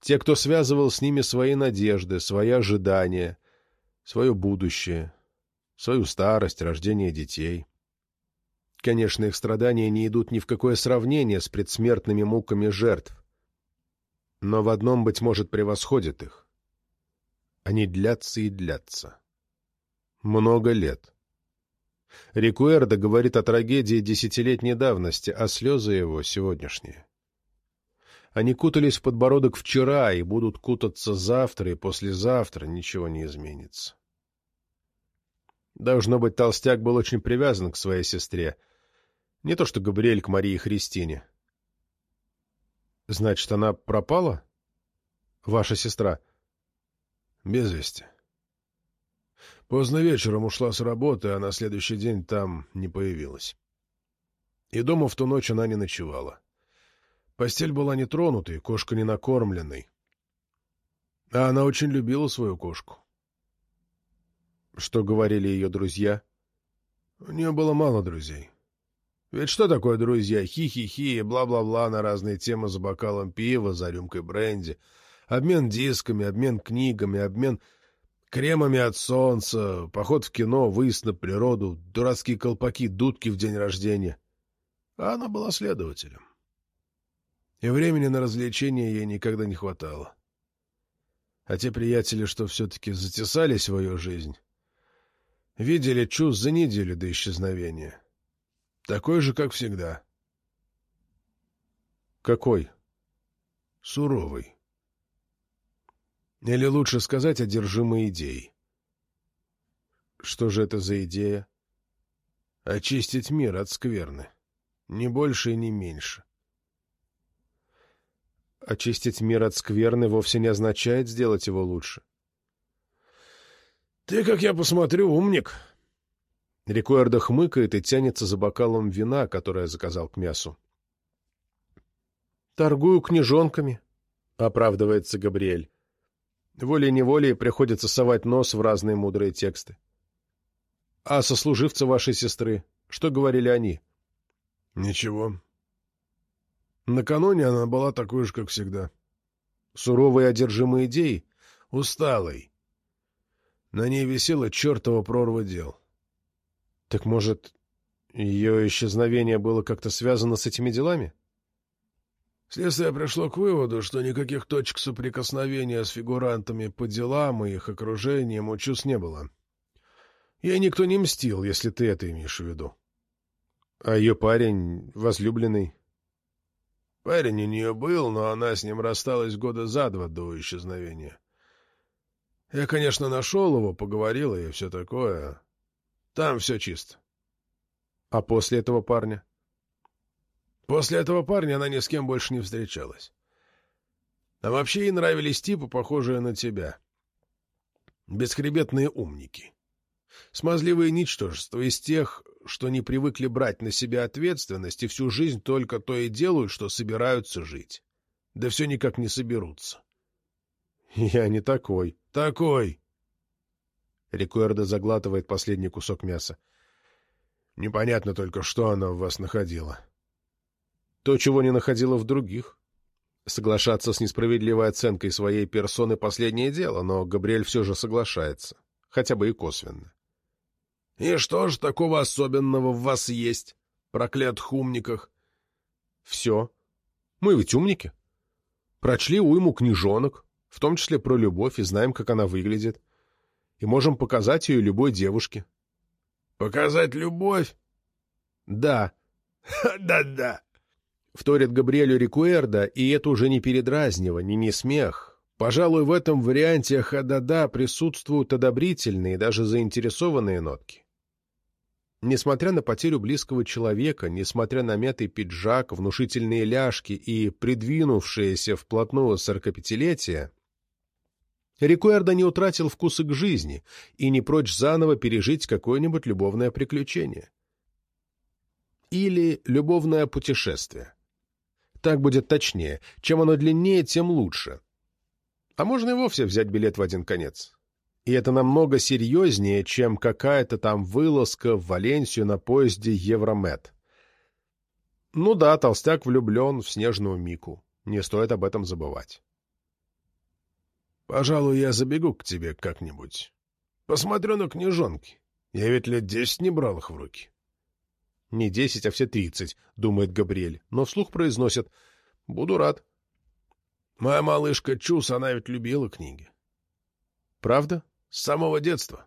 Те, кто связывал с ними свои надежды, свои ожидания, свое будущее, свою старость, рождение детей. Конечно, их страдания не идут ни в какое сравнение с предсмертными муками жертв, но в одном, быть может, превосходят их. Они длятся и длятся. Много лет. Рикуэрдо говорит о трагедии десятилетней давности, а слезы его сегодняшние. Они кутались в подбородок вчера и будут кутаться завтра и послезавтра, ничего не изменится. Должно быть, толстяк был очень привязан к своей сестре. Не то что Габриэль к Марии Христине. Значит, она пропала? Ваша сестра? Без вести. Поздно вечером ушла с работы, а на следующий день там не появилась. И дома в ту ночь она не ночевала. Постель была не тронутой, кошка не накормленной. А она очень любила свою кошку. Что говорили ее друзья? У нее было мало друзей. Ведь что такое друзья? Хи-хи-хи, бла-бла-бла на разные темы за бокалом пива, за рюмкой бренди. Обмен дисками, обмен книгами, обмен кремами от солнца, поход в кино, выезд на природу, дурацкие колпаки, дудки в день рождения. А она была следователем. И времени на развлечения ей никогда не хватало. А те приятели, что все-таки затесались в ее жизнь, видели чувств за неделю до исчезновения. Такой же, как всегда. Какой? Суровый. Или лучше сказать, одержимой идеей. Что же это за идея? Очистить мир от скверны. Ни больше и ни меньше. Очистить мир от скверны вовсе не означает сделать его лучше. Ты, как я посмотрю, умник. Рикуэрдо хмыкает и тянется за бокалом вина, которое заказал к мясу. «Торгую книжонками», — оправдывается Габриэль. Волей-неволей приходится совать нос в разные мудрые тексты. «А сослуживцы вашей сестры, что говорили они?» «Ничего. Накануне она была такой же, как всегда. Суровой одержимой идеей? Усталой. На ней висела чертова прорва дел. Так, может, ее исчезновение было как-то связано с этими делами? Следствие пришло к выводу, что никаких точек соприкосновения с фигурантами по делам и их окружением у чувств не было. Ей никто не мстил, если ты это имеешь в виду. А ее парень, возлюбленный? Парень у нее был, но она с ним рассталась года за два до исчезновения. Я, конечно, нашел его, поговорил и все такое. Там все чисто. А после этого парня? После этого парня она ни с кем больше не встречалась. А вообще ей нравились типы, похожие на тебя. Бесхребетные умники. Смазливые ничтожества из тех, что не привыкли брать на себя ответственность и всю жизнь только то и делают, что собираются жить. Да все никак не соберутся. Я не такой. Такой. Рикуэрдо заглатывает последний кусок мяса. Непонятно только, что она в вас находила. То, чего не находила в других. Соглашаться с несправедливой оценкой своей персоны — последнее дело, но Габриэль все же соглашается, хотя бы и косвенно. И что ж такого особенного в вас есть, проклятых умниках? Все. Мы ведь умники. Прочли уйму книжонок, в том числе про любовь, и знаем, как она выглядит. И можем показать ее любой девушке. Показать любовь? Да. Да-да. Вторит Габриэлю Рикуэрда, и это уже не передразнивание, не смех. Пожалуй, в этом варианте «ха-да-да» присутствуют одобрительные, даже заинтересованные нотки. Несмотря на потерю близкого человека, несмотря на мятый пиджак, внушительные ляжки и придвинувшееся вплотную сорокапятилетие, Рикуэрдо не утратил вкуса к жизни и не прочь заново пережить какое-нибудь любовное приключение. Или любовное путешествие. Так будет точнее. Чем оно длиннее, тем лучше. А можно и вовсе взять билет в один конец. И это намного серьезнее, чем какая-то там вылазка в Валенсию на поезде Евромед. Ну да, толстяк влюблен в снежную Мику. Не стоит об этом забывать. Пожалуй, я забегу к тебе как-нибудь. Посмотрю на книжонки. Я ведь лет десять не брал их в руки. Не десять, а все тридцать, думает Габриэль, но вслух произносит. Буду рад. Моя малышка Чус, она ведь любила книги. Правда? С самого детства.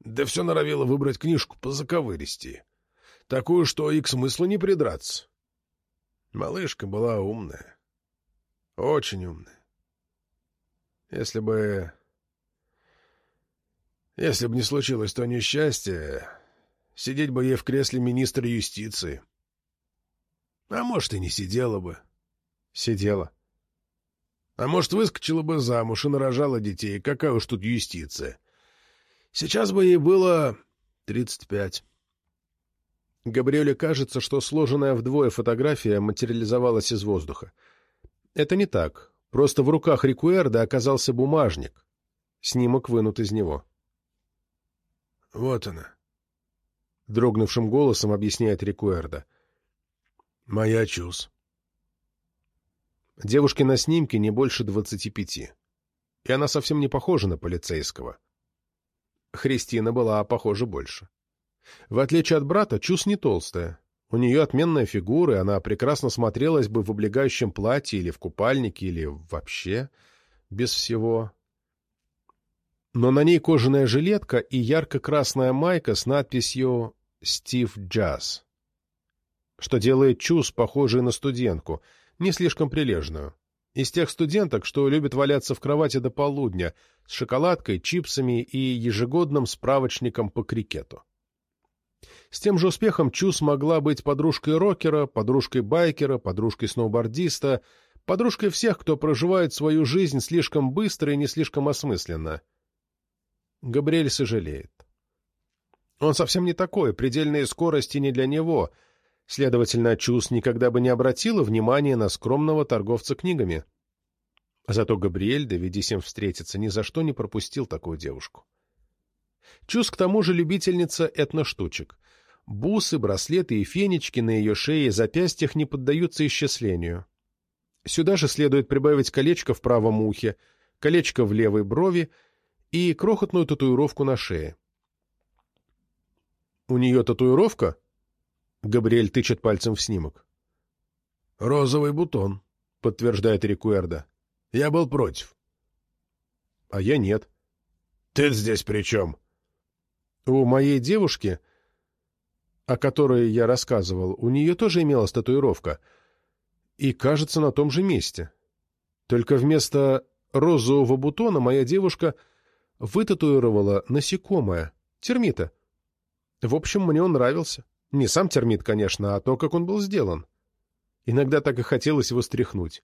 Да все норовила выбрать книжку по заковыристее. Такую, что и к смыслу не придраться. Малышка была умная. Очень умная. Если бы... Если бы не случилось то несчастье, Сидеть бы ей в кресле министра юстиции. А может, и не сидела бы. Сидела. А может, выскочила бы замуж и нарожала детей. Какая уж тут юстиция. Сейчас бы ей было тридцать пять. Габриэле кажется, что сложенная вдвое фотография материализовалась из воздуха. Это не так. Просто в руках Рикуэрда оказался бумажник. Снимок вынут из него. «Вот она», — дрогнувшим голосом объясняет Рикуэрда. «Моя чуз». Девушке на снимке не больше двадцати пяти. И она совсем не похожа на полицейского. Христина была похожа больше. В отличие от брата, Чус не толстая. У нее отменная фигура, и она прекрасно смотрелась бы в облегающем платье или в купальнике, или вообще без всего. Но на ней кожаная жилетка и ярко-красная майка с надписью «Стив Джаз», что делает Чус похожей на студентку, не слишком прилежную. Из тех студенток, что любят валяться в кровати до полудня, с шоколадкой, чипсами и ежегодным справочником по крикету. С тем же успехом Чу смогла быть подружкой рокера, подружкой байкера, подружкой сноубордиста, подружкой всех, кто проживает свою жизнь слишком быстро и не слишком осмысленно. Габриэль сожалеет. Он совсем не такой, предельные скорости не для него. Следовательно, Чус никогда бы не обратила внимания на скромного торговца книгами. Зато Габриэль, доведись им встретиться, ни за что не пропустил такую девушку. Чус к тому же любительница этноштучек. Бусы, браслеты и фенечки на ее шее и запястьях не поддаются исчислению. Сюда же следует прибавить колечко в правом ухе, колечко в левой брови и крохотную татуировку на шее. «У нее татуировка?» Габриэль тычет пальцем в снимок. «Розовый бутон», — подтверждает Рикуэрда. «Я был против». «А я нет». «Ты здесь при чем?» «У моей девушки...» о которой я рассказывал, у нее тоже имелась татуировка. И, кажется, на том же месте. Только вместо розового бутона моя девушка вытатуировала насекомое, термита. В общем, мне он нравился. Не сам термит, конечно, а то, как он был сделан. Иногда так и хотелось его стряхнуть.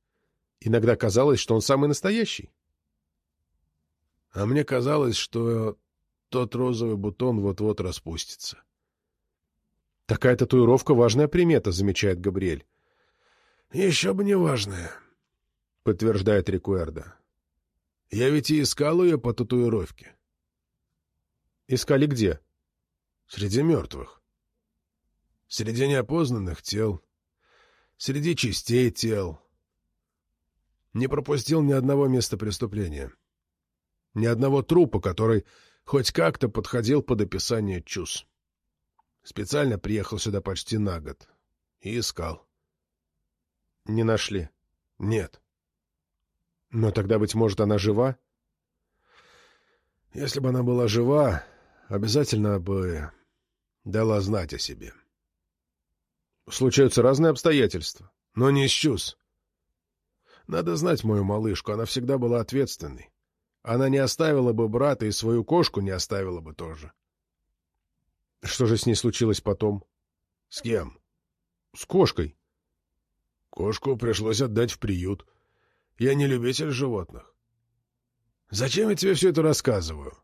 Иногда казалось, что он самый настоящий. А мне казалось, что тот розовый бутон вот-вот распустится. Такая татуировка — важная примета, замечает Габриэль. Еще бы не важная, подтверждает Рикуэрдо. Я ведь и искал ее по татуировке. Искали где? Среди мертвых. Среди неопознанных тел. Среди частей тел. Не пропустил ни одного места преступления. Ни одного трупа, который хоть как-то подходил под описание чувств. Специально приехал сюда почти на год. И искал. Не нашли? Нет. Но тогда, быть может, она жива? Если бы она была жива, обязательно бы дала знать о себе. Случаются разные обстоятельства. Но не исчуз. Надо знать мою малышку, она всегда была ответственной. Она не оставила бы брата и свою кошку не оставила бы тоже. Что же с ней случилось потом? С кем? С кошкой. Кошку пришлось отдать в приют. Я не любитель животных. Зачем я тебе все это рассказываю?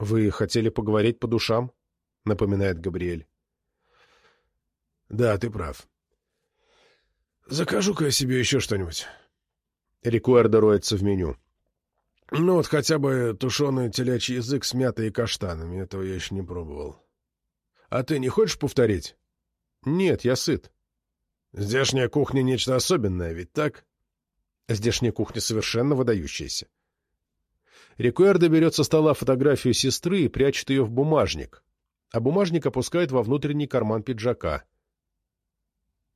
Вы хотели поговорить по душам? Напоминает Габриэль. Да, ты прав. Закажу-ка я себе еще что-нибудь. Рикуэрдо роется в меню. Ну вот хотя бы тушеный телячий язык с мятой и каштанами. Этого я еще не пробовал. А ты не хочешь повторить? Нет, я сыт. Здешняя кухня нечто особенное, ведь так? Здешняя кухня совершенно выдающаяся. Рикуэрдо берет со стола фотографию сестры и прячет ее в бумажник, а бумажник опускает во внутренний карман пиджака.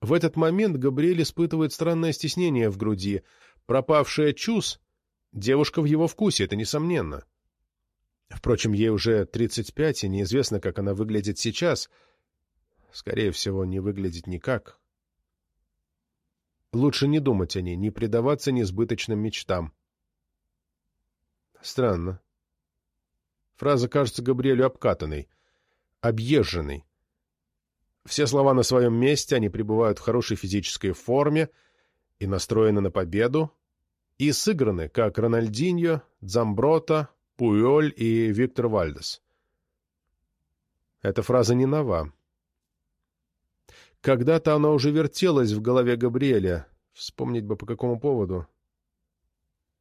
В этот момент Габриэль испытывает странное стеснение в груди. Пропавшая чус — девушка в его вкусе, это несомненно. Впрочем, ей уже 35, и неизвестно, как она выглядит сейчас. Скорее всего, не выглядит никак. Лучше не думать о ней, не предаваться несбыточным мечтам. Странно. Фраза кажется Габриэлю обкатанной. объезженный. Все слова на своем месте, они пребывают в хорошей физической форме и настроены на победу, и сыграны, как Рональдиньо, Дзамброта, Пуйоль и Виктор Вальдес. Эта фраза не нова. Когда-то она уже вертелась в голове Габриэля. Вспомнить бы по какому поводу.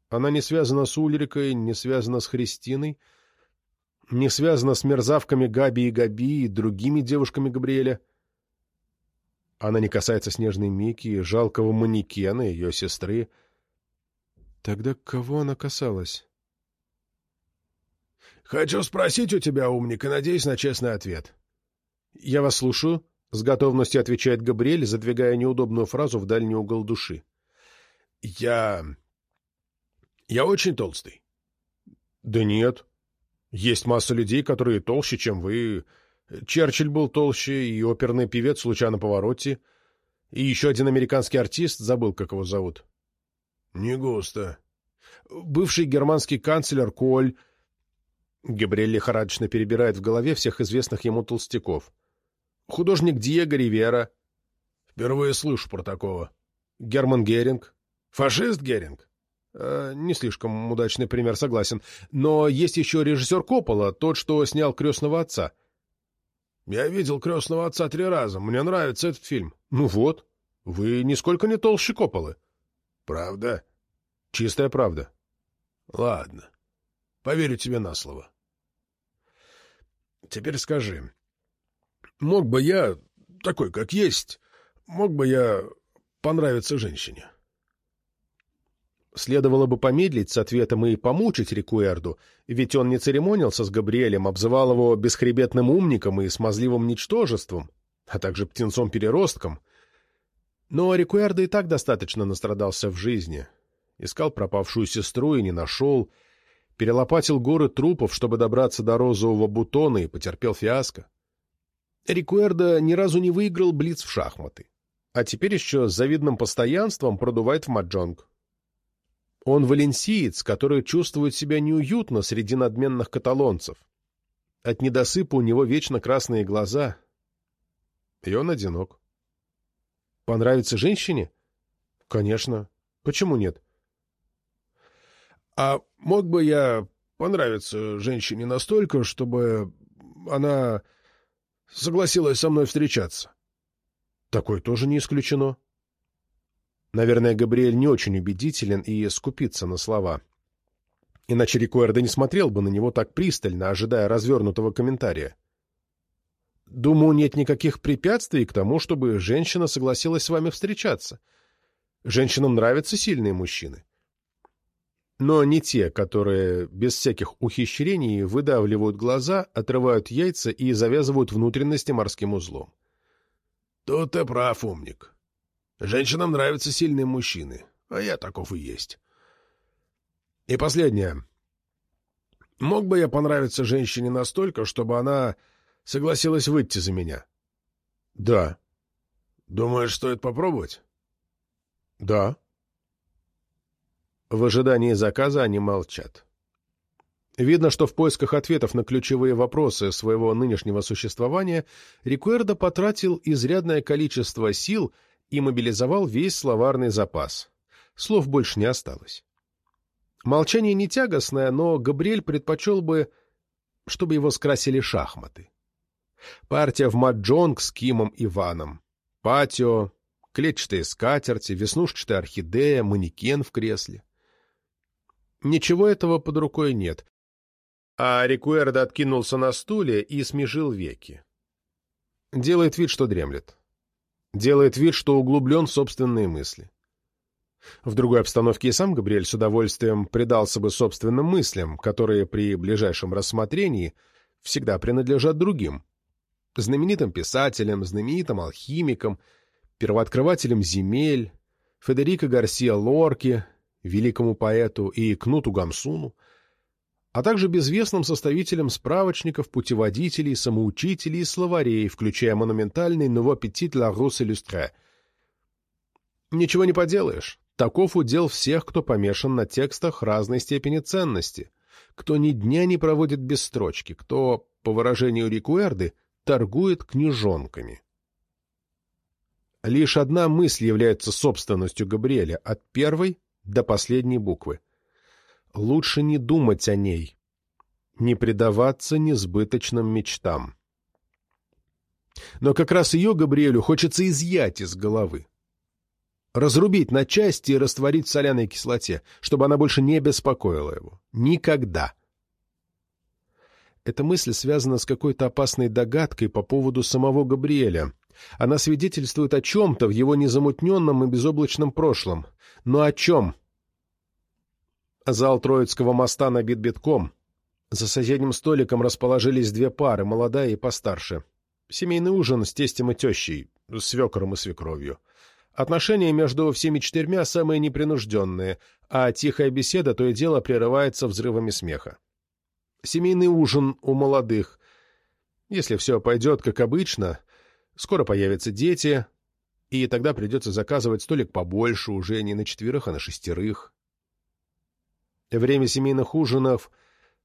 Она не связана с Ульрикой, не связана с Христиной, не связана с мерзавками Габи и Габи и другими девушками Габриэля. Она не касается Снежной Мики, жалкого манекена, ее сестры. Тогда кого она касалась? «Хочу спросить у тебя, умник, и надеюсь на честный ответ». «Я вас слушаю», — с готовностью отвечает Габриэль, задвигая неудобную фразу в дальний угол души. «Я... я очень толстый». «Да нет. Есть масса людей, которые толще, чем вы. Черчилль был толще, и оперный певец Лучано Повороти, и еще один американский артист, забыл, как его зовут». «Не густо». «Бывший германский канцлер Коль...» Габриэль лихорадочно перебирает в голове всех известных ему толстяков. Художник Диего Ривера. Впервые слышу про такого. Герман Геринг. Фашист Геринг? Э, не слишком удачный пример, согласен. Но есть еще режиссер Коппола, тот, что снял «Крестного отца». Я видел «Крестного отца» три раза. Мне нравится этот фильм. Ну вот. Вы нисколько не толще Копполы. Правда? Чистая правда. Ладно. Поверю тебе на слово. Теперь скажи, мог бы я, такой как есть, мог бы я понравиться женщине? Следовало бы помедлить с ответом и помучить Рикуэрду, ведь он не церемонился с Габриэлем, обзывал его бесхребетным умником и смазливым ничтожеством, а также птенцом-переростком. Но Рикуэрда и так достаточно настрадался в жизни. Искал пропавшую сестру и не нашел — перелопатил горы трупов, чтобы добраться до розового бутона и потерпел фиаско. Рикуэрдо ни разу не выиграл блиц в шахматы, а теперь еще с завидным постоянством продувает в маджонг. Он валенсиец, который чувствует себя неуютно среди надменных каталонцев. От недосыпа у него вечно красные глаза, и он одинок. Понравится женщине? Конечно. Почему нет? А мог бы я понравиться женщине настолько, чтобы она согласилась со мной встречаться? Такое тоже не исключено. Наверное, Габриэль не очень убедителен и скупится на слова. Иначе Рикуэрдо не смотрел бы на него так пристально, ожидая развернутого комментария. Думаю, нет никаких препятствий к тому, чтобы женщина согласилась с вами встречаться. Женщинам нравятся сильные мужчины но не те, которые без всяких ухищрений выдавливают глаза, отрывают яйца и завязывают внутренности морским узлом. Тут ты прав, умник. Женщинам нравятся сильные мужчины, а я таков и есть. И последнее. Мог бы я понравиться женщине настолько, чтобы она согласилась выйти за меня? Да. Думаешь, стоит попробовать? Да. В ожидании заказа они молчат. Видно, что в поисках ответов на ключевые вопросы своего нынешнего существования Рикуэрдо потратил изрядное количество сил и мобилизовал весь словарный запас. Слов больше не осталось. Молчание не тягостное, но Габриэль предпочел бы, чтобы его скрасили шахматы. Партия в маджонг с Кимом Иваном, патио, клетчатые скатерти, веснушчатая орхидея, манекен в кресле. Ничего этого под рукой нет. А Рикуэрдо откинулся на стуле и смежил веки. Делает вид, что дремлет. Делает вид, что углублен в собственные мысли. В другой обстановке и сам Габриэль с удовольствием предался бы собственным мыслям, которые при ближайшем рассмотрении всегда принадлежат другим. Знаменитым писателям, знаменитым алхимикам, первооткрывателям земель, Федерико Гарсия Лорки, великому поэту и Кнуту Гамсуну, а также безвестным составителям справочников, путеводителей, самоучителей и словарей, включая монументальный «Nouveau Petit la Rousse Illustré». Ничего не поделаешь, таков удел всех, кто помешан на текстах разной степени ценности, кто ни дня не проводит без строчки, кто, по выражению Рикуэрды, торгует книжонками. Лишь одна мысль является собственностью Габриэля от первой до последней буквы. Лучше не думать о ней, не предаваться несбыточным мечтам. Но как раз ее Габриэлю хочется изъять из головы. Разрубить на части и растворить в соляной кислоте, чтобы она больше не беспокоила его. Никогда. Эта мысль связана с какой-то опасной догадкой по поводу самого Габриэля. Она свидетельствует о чем-то в его незамутненном и безоблачном прошлом. Но о чем? Зал Троицкого моста набит битком. За соседним столиком расположились две пары, молодая и постарше. Семейный ужин с тестем и тещей, свекором и свекровью. Отношения между всеми четырьмя самые непринужденные, а тихая беседа то и дело прерывается взрывами смеха. Семейный ужин у молодых. Если все пойдет как обычно, скоро появятся дети, и тогда придется заказывать столик побольше, уже не на четверых, а на шестерых. Время семейных ужинов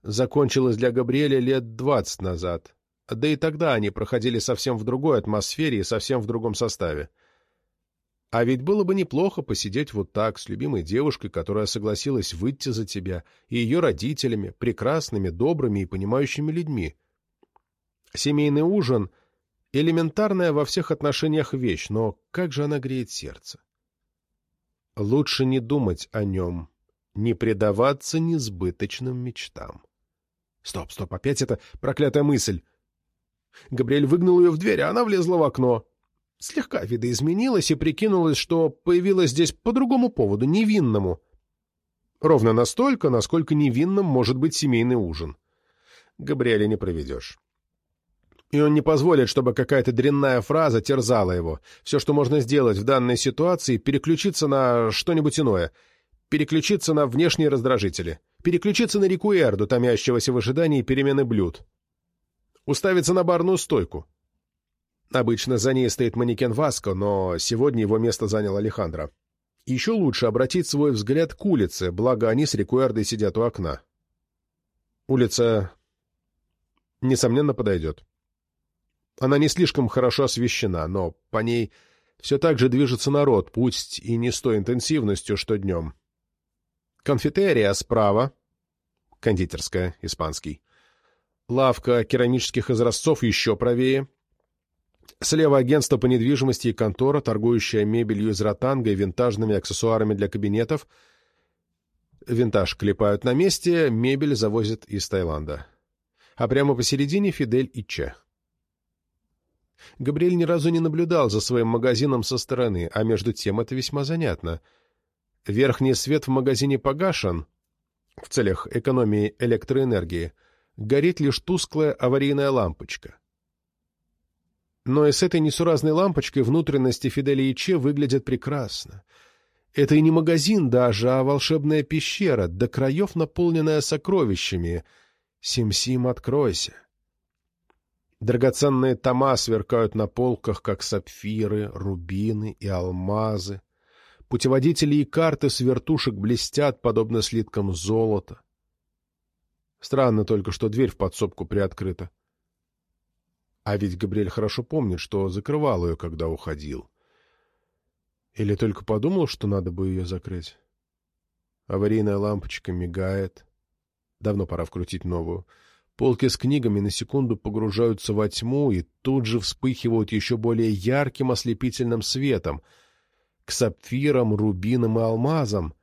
закончилось для Габриэля лет двадцать назад. Да и тогда они проходили совсем в другой атмосфере и совсем в другом составе. А ведь было бы неплохо посидеть вот так с любимой девушкой, которая согласилась выйти за тебя, и ее родителями, прекрасными, добрыми и понимающими людьми. Семейный ужин — элементарная во всех отношениях вещь, но как же она греет сердце? Лучше не думать о нем, не предаваться несбыточным мечтам. Стоп, стоп, опять эта проклятая мысль. Габриэль выгнал ее в дверь, а она влезла в окно. Слегка видоизменилась и прикинулась, что появилась здесь по другому поводу, невинному. Ровно настолько, насколько невинным может быть семейный ужин. Габриэля не проведешь. И он не позволит, чтобы какая-то дрянная фраза терзала его. Все, что можно сделать в данной ситуации, переключиться на что-нибудь иное. Переключиться на внешние раздражители. Переключиться на реку Эрду, томящегося в ожидании перемены блюд уставиться на барную стойку. Обычно за ней стоит манекен Васко, но сегодня его место занял Алехандро. Еще лучше обратить свой взгляд к улице, благо они с Рикуэрдой сидят у окна. Улица, несомненно, подойдет. Она не слишком хорошо освещена, но по ней все так же движется народ, пусть и не с той интенсивностью, что днем. Конфитерия справа, кондитерская, испанский. Лавка керамических изразцов еще правее. Слева агентство по недвижимости и контора, торгующая мебелью из ротанга и винтажными аксессуарами для кабинетов. Винтаж клепают на месте, мебель завозят из Таиланда. А прямо посередине Фидель и Че. Габриэль ни разу не наблюдал за своим магазином со стороны, а между тем это весьма занятно. Верхний свет в магазине погашен в целях экономии электроэнергии — горит лишь тусклая аварийная лампочка. Но и с этой несуразной лампочкой внутренности Фиделии Че выглядят прекрасно. Это и не магазин даже, а волшебная пещера, до краев наполненная сокровищами. Сим-Сим, откройся. Драгоценные тома сверкают на полках, как сапфиры, рубины и алмазы. Путеводители и карты с вертушек блестят, подобно слиткам золота. Странно только, что дверь в подсобку приоткрыта. А ведь Габриэль хорошо помнит, что закрывал ее, когда уходил. Или только подумал, что надо бы ее закрыть. Аварийная лампочка мигает. Давно пора вкрутить новую. Полки с книгами на секунду погружаются во тьму и тут же вспыхивают еще более ярким ослепительным светом. К сапфирам, рубинам и алмазам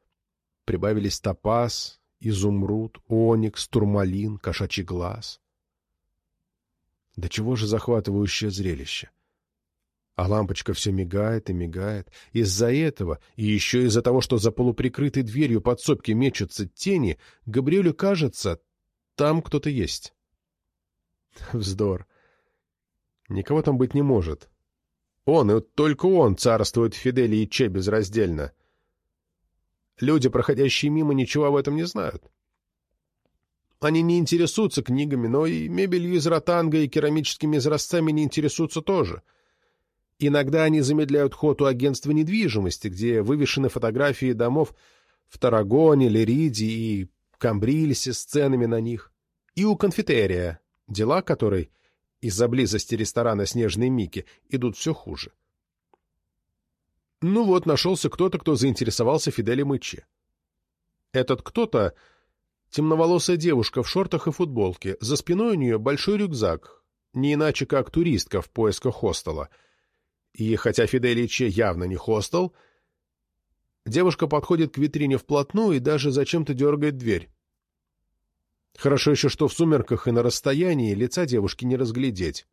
прибавились топаз, изумруд, оникс, турмалин, кошачий глаз. Да чего же захватывающее зрелище! А лампочка все мигает и мигает. Из-за этого, и еще из-за того, что за полуприкрытой дверью подсобки мечутся тени, Габриэлю кажется, там кто-то есть. Вздор. Никого там быть не может. Он, и только он царствует в Фиделии Че безраздельно. Люди, проходящие мимо, ничего об этом не знают. Они не интересуются книгами, но и мебелью из ротанга и керамическими изразцами не интересуются тоже. Иногда они замедляют ход у агентства недвижимости, где вывешены фотографии домов в Тарагоне, Лериде и Камбрильсе с ценами на них, и у конфитерия, дела которой из-за близости ресторана «Снежной Мики» идут все хуже. Ну вот, нашелся кто-то, кто заинтересовался Фиделем Ичи. Этот кто-то — темноволосая девушка в шортах и футболке, за спиной у нее большой рюкзак, не иначе как туристка в поисках хостела. И хотя Фидель Ичи явно не хостел, девушка подходит к витрине вплотную и даже зачем-то дергает дверь. Хорошо еще, что в сумерках и на расстоянии лица девушки не разглядеть.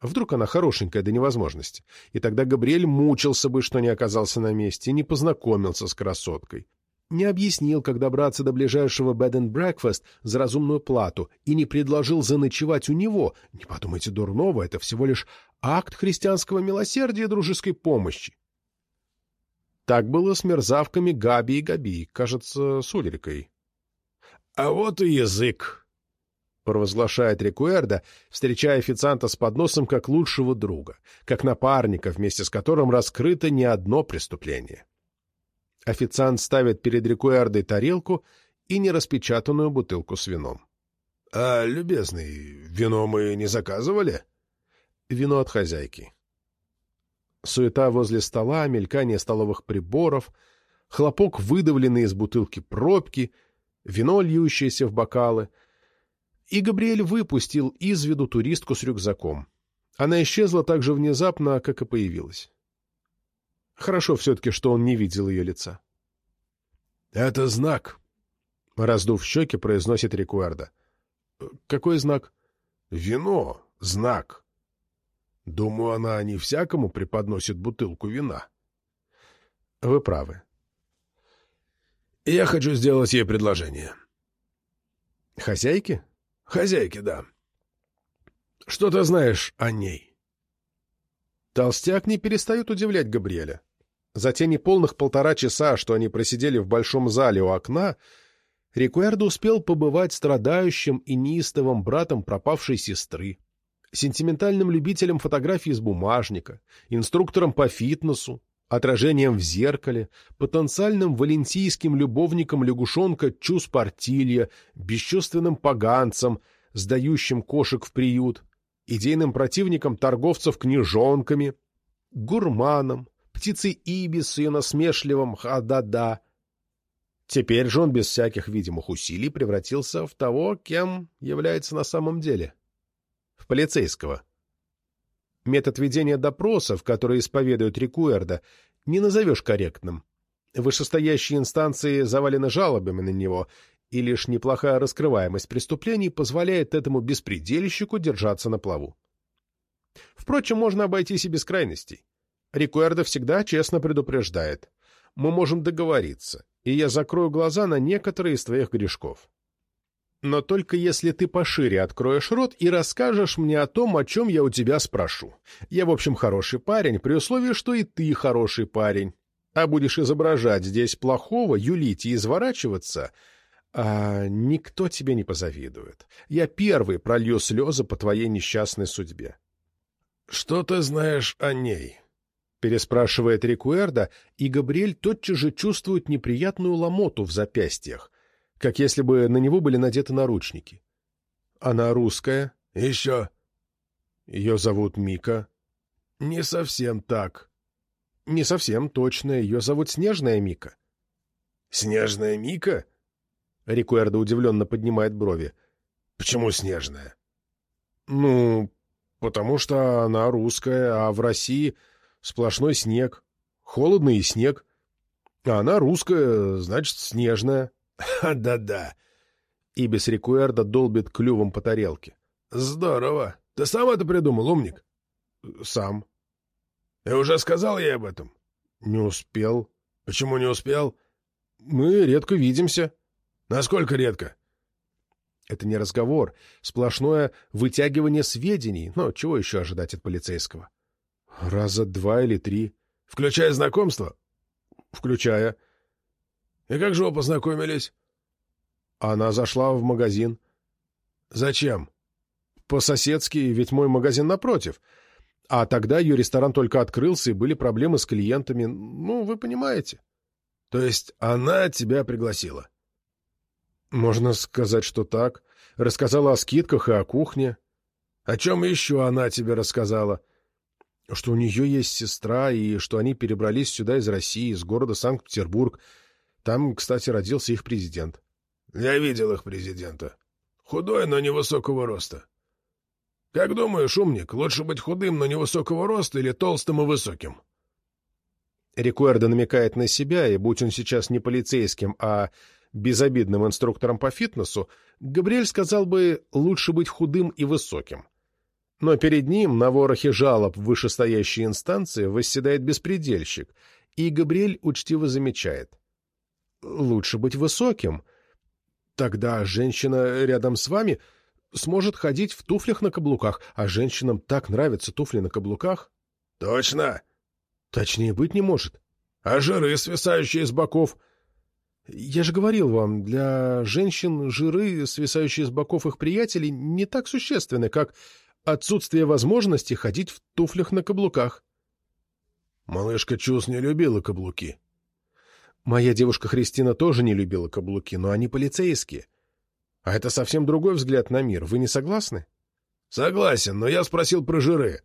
Вдруг она хорошенькая до невозможности. И тогда Габриэль мучился бы, что не оказался на месте, не познакомился с красоткой. Не объяснил, как добраться до ближайшего bed and breakfast за разумную плату и не предложил заночевать у него. Не подумайте дурного, это всего лишь акт христианского милосердия и дружеской помощи. Так было с мерзавками Габи и Габи, кажется, с Ульрикой. — А вот и язык, — провозглашает Рикуэрда, встречая официанта с подносом как лучшего друга, как напарника, вместе с которым раскрыто не одно преступление. Официант ставит перед Рикуэрдой тарелку и нераспечатанную бутылку с вином. — А, любезный, вино мы не заказывали? — Вино от хозяйки. Суета возле стола, мелькание столовых приборов, хлопок, выдавленный из бутылки пробки, вино, льющееся в бокалы — и Габриэль выпустил из виду туристку с рюкзаком. Она исчезла так же внезапно, как и появилась. Хорошо все-таки, что он не видел ее лица. — Это знак, — раздув щеки, произносит Рикуарда. — Какой знак? — Вино. Знак. Думаю, она не всякому преподносит бутылку вина. — Вы правы. — Я хочу сделать ей предложение. — Хозяйке? Хозяйки, да. Что ты знаешь о ней? Толстяк не перестает удивлять Габриэля. За те неполных полтора часа, что они просидели в большом зале у окна, Рикуэрдо успел побывать страдающим и неистовым братом пропавшей сестры, сентиментальным любителем фотографий из бумажника, инструктором по фитнесу, отражением в зеркале, потенциальным валентийским любовником лягушонка Чус Партилья, бесчувственным поганцем, сдающим кошек в приют, идейным противником торговцев книжонками, гурманом, птицей Ибис насмешливым «ха-да-да». Теперь же он без всяких видимых усилий превратился в того, кем является на самом деле. В полицейского. Метод ведения допросов, который исповедует Рикуэрда, не назовешь корректным. Вышестоящие инстанции завалены жалобами на него, и лишь неплохая раскрываемость преступлений позволяет этому беспредельщику держаться на плаву. Впрочем, можно обойтись и без крайностей. Рикуэрдо всегда честно предупреждает. Мы можем договориться, и я закрою глаза на некоторые из твоих грешков. Но только если ты пошире откроешь рот и расскажешь мне о том, о чем я у тебя спрошу. Я, в общем, хороший парень, при условии, что и ты хороший парень. А будешь изображать здесь плохого, юлить и изворачиваться, а никто тебе не позавидует. Я первый пролью слезы по твоей несчастной судьбе. — Что ты знаешь о ней? — переспрашивает Рикуэрда, и Габриэль тотчас же чувствует неприятную ломоту в запястьях, как если бы на него были надеты наручники. Она русская. Еще. Ее зовут Мика. Не совсем так. Не совсем точно. Ее зовут Снежная Мика. Снежная Мика? Рикуэрдо удивленно поднимает брови. Почему снежная? Ну, потому что она русская, а в России сплошной снег. Холодный снег. А она русская, значит, снежная. Да-да. Ибис Рикуэрдо долбит клювом по тарелке. Здорово. Ты сам это придумал, умник? Сам. Ты уже сказал ей об этом? Не успел. Почему не успел? Мы редко видимся. Насколько редко? Это не разговор, сплошное вытягивание сведений. Но чего еще ожидать от полицейского? Раза два или три. Включая знакомство? Включая. И как же вы познакомились? Она зашла в магазин. Зачем? По-соседски, ведь мой магазин напротив. А тогда ее ресторан только открылся, и были проблемы с клиентами. Ну, вы понимаете. То есть она тебя пригласила? Можно сказать, что так. Рассказала о скидках и о кухне. О чем еще она тебе рассказала? Что у нее есть сестра, и что они перебрались сюда из России, из города Санкт-Петербург. Там, кстати, родился их президент. Я видел их президента. Худой, но невысокого роста. Как думаешь, умник, лучше быть худым, но невысокого роста или толстым и высоким? Рикуэрдо намекает на себя, и будь он сейчас не полицейским, а безобидным инструктором по фитнесу, Габриэль сказал бы «лучше быть худым и высоким». Но перед ним на ворохе жалоб в вышестоящей инстанции восседает беспредельщик, и Габриэль учтиво замечает. «Лучше быть высоким. Тогда женщина рядом с вами сможет ходить в туфлях на каблуках, а женщинам так нравятся туфли на каблуках». «Точно!» «Точнее быть не может». «А жиры, свисающие с боков?» Я же говорил вам, для женщин жиры, свисающие с боков их приятелей, не так существенны, как отсутствие возможности ходить в туфлях на каблуках. Малышка Чус не любила каблуки. Моя девушка Христина тоже не любила каблуки, но они полицейские. А это совсем другой взгляд на мир. Вы не согласны? Согласен, но я спросил про жиры.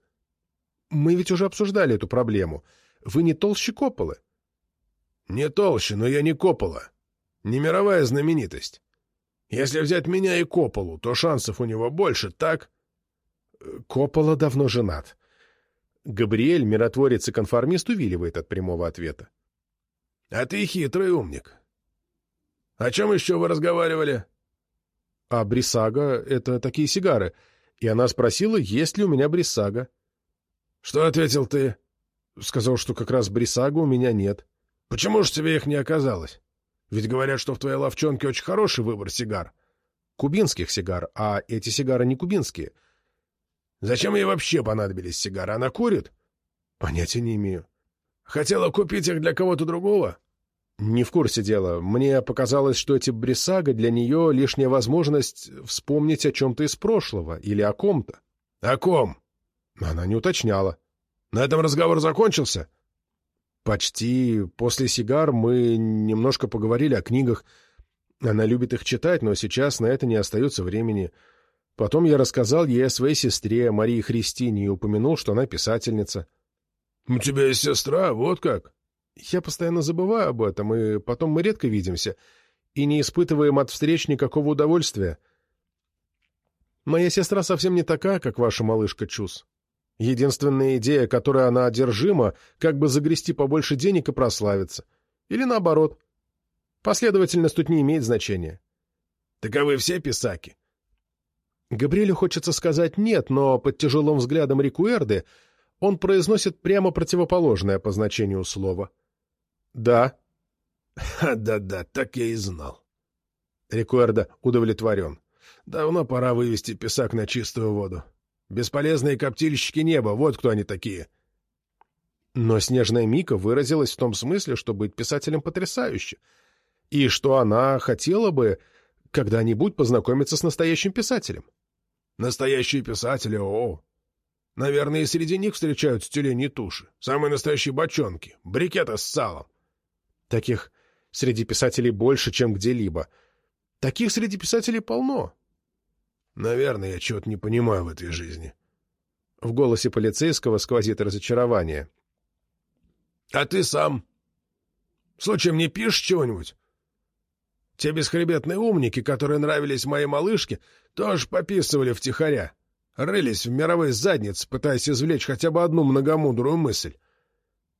Мы ведь уже обсуждали эту проблему. Вы не толще Копполы. Не толще, но я не Коппола. Не мировая знаменитость. Если взять меня и Копполу, то шансов у него больше, так? Коппола давно женат. Габриэль, миротворец и конформист, увиливает от прямого ответа. — А ты хитрый умник. О чем еще вы разговаривали? — А брисага — это такие сигары. И она спросила, есть ли у меня брисага. — Что ответил ты? — Сказал, что как раз брисага у меня нет. — Почему же тебе их не оказалось? Ведь говорят, что в твоей ловчонке очень хороший выбор сигар. — Кубинских сигар, а эти сигары не кубинские — Зачем ей вообще понадобились сигары? Она курит? Понятия не имею. Хотела купить их для кого-то другого? Не в курсе дела. Мне показалось, что эти брисага для нее лишняя возможность вспомнить о чем-то из прошлого или о ком-то. О ком? Она не уточняла. На этом разговор закончился? Почти. После сигар мы немножко поговорили о книгах. Она любит их читать, но сейчас на это не остается времени. Потом я рассказал ей о своей сестре, Марии Христине, и упомянул, что она писательница. — У тебя есть сестра, вот как? Я постоянно забываю об этом, и потом мы редко видимся, и не испытываем от встреч никакого удовольствия. Моя сестра совсем не такая, как ваша малышка Чус. Единственная идея, которой она одержима, как бы загрести побольше денег и прославиться. Или наоборот. Последовательность тут не имеет значения. Таковы все писаки. Габриэлю хочется сказать «нет», но под тяжелым взглядом Рикуэрды он произносит прямо противоположное по значению слова. «Да». «Да-да, так я и знал». Рикуэрда удовлетворен. «Давно пора вывести песак на чистую воду. Бесполезные коптильщики неба, вот кто они такие». Но Снежная Мика выразилась в том смысле, что быть писателем потрясающе, и что она хотела бы когда-нибудь познакомиться с настоящим писателем. Настоящие писатели, о, Наверное, и среди них встречаются тюлени туши. Самые настоящие бочонки. Брикеты с салом. Таких среди писателей больше, чем где-либо. Таких среди писателей полно. Наверное, я чего-то не понимаю в этой жизни. В голосе полицейского сквозит разочарование. — А ты сам? Случаем не пишешь чего-нибудь? Те бесхребетные умники, которые нравились моей малышке, тоже пописывали втихаря. Рылись в мировые задницы, пытаясь извлечь хотя бы одну многомудрую мысль.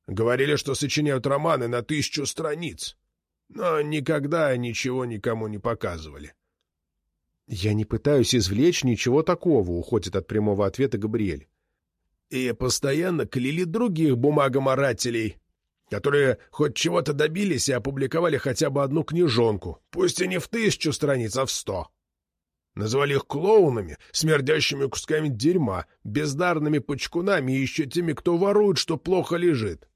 Говорили, что сочиняют романы на тысячу страниц, но никогда ничего никому не показывали. «Я не пытаюсь извлечь ничего такого», — уходит от прямого ответа Габриэль. «И постоянно кляли других бумагоморателей, которые хоть чего-то добились и опубликовали хотя бы одну книжонку, пусть и не в тысячу страниц, а в сто. Называли их клоунами, смердящими кусками дерьма, бездарными почкунами и еще теми, кто ворует, что плохо лежит.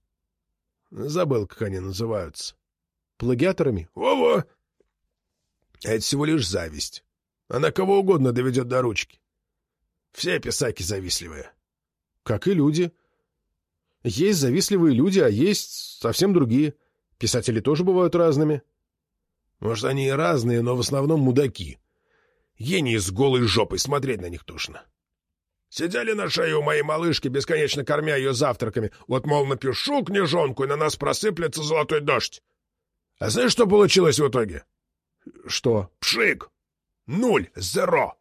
Забыл, как они называются. Плагиаторами? Во-во! Это всего лишь зависть. Она кого угодно доведет до ручки. Все писаки завистливые. Как и люди. Есть завистливые люди, а есть совсем другие. Писатели тоже бывают разными. Может, они и разные, но в основном мудаки. Гении с голой жопой, смотреть на них тошно. Сидели на шее у моей малышки, бесконечно кормя ее завтраками. Вот, мол, напишу книжонку, и на нас просыплется золотой дождь. А знаешь, что получилось в итоге? Что? Пшик! Нуль! Зеро!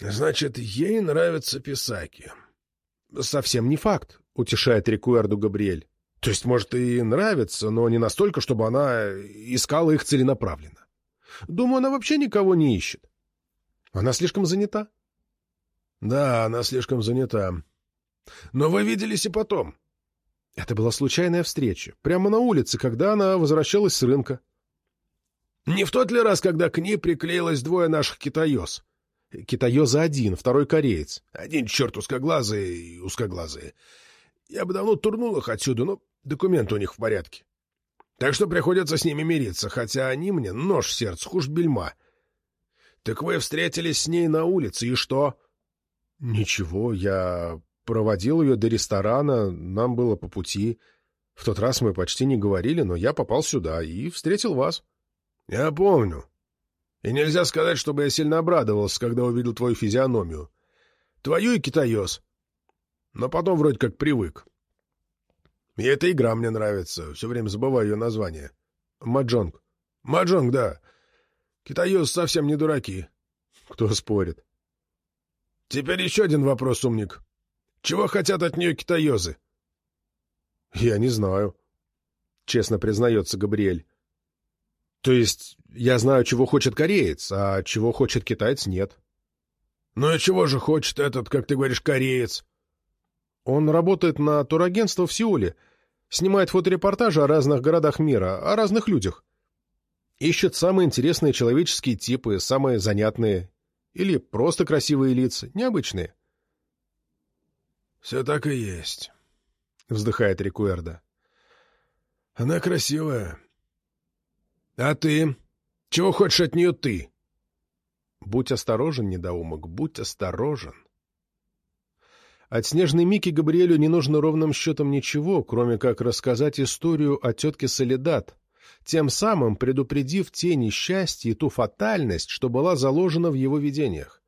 Значит, ей нравятся писаки. Совсем не факт, утешает Рикуэрду Габриэль. То есть, может, и нравится, но не настолько, чтобы она искала их целенаправленно. Думаю, она вообще никого не ищет. Она слишком занята. Да, она слишком занята. Но вы виделись и потом. Это была случайная встреча, прямо на улице, когда она возвращалась с рынка. Не в тот ли раз, когда к ней приклеилось двое наших китаёз? Китаёза один, второй кореец. Один черт узкоглазый и узкоглазые. Я бы давно турнул их отсюда, но документы у них в порядке. Так что приходится с ними мириться, хотя они мне нож в сердце, хуже бельма. Так вы встретились с ней на улице, и что? Ничего, я проводил ее до ресторана, нам было по пути. В тот раз мы почти не говорили, но я попал сюда и встретил вас. Я помню. И нельзя сказать, чтобы я сильно обрадовался, когда увидел твою физиономию. Твою и китаёс. Но потом вроде как привык. И эта игра мне нравится. Все время забываю ее название. Маджонг. Маджонг, да. Китаёс совсем не дураки. Кто спорит. Теперь еще один вопрос, умник. Чего хотят от нее китаёзы? Я не знаю. Честно признается Габриэль. То есть я знаю, чего хочет кореец, а чего хочет китаец, нет. Ну и чего же хочет этот, как ты говоришь, кореец? Он работает на турагентство в Сеуле, снимает фоторепортажи о разных городах мира, о разных людях. Ищет самые интересные человеческие типы, самые занятные. Или просто красивые лица, необычные. «Все так и есть», — вздыхает Рикуэрда. «Она красивая. А ты? Чего хочешь от нее ты?» «Будь осторожен, недоумок, будь осторожен». От снежной Мики Габриэлю не нужно ровным счетом ничего, кроме как рассказать историю о тетке Солидат, тем самым предупредив те несчастья и ту фатальность, что была заложена в его видениях.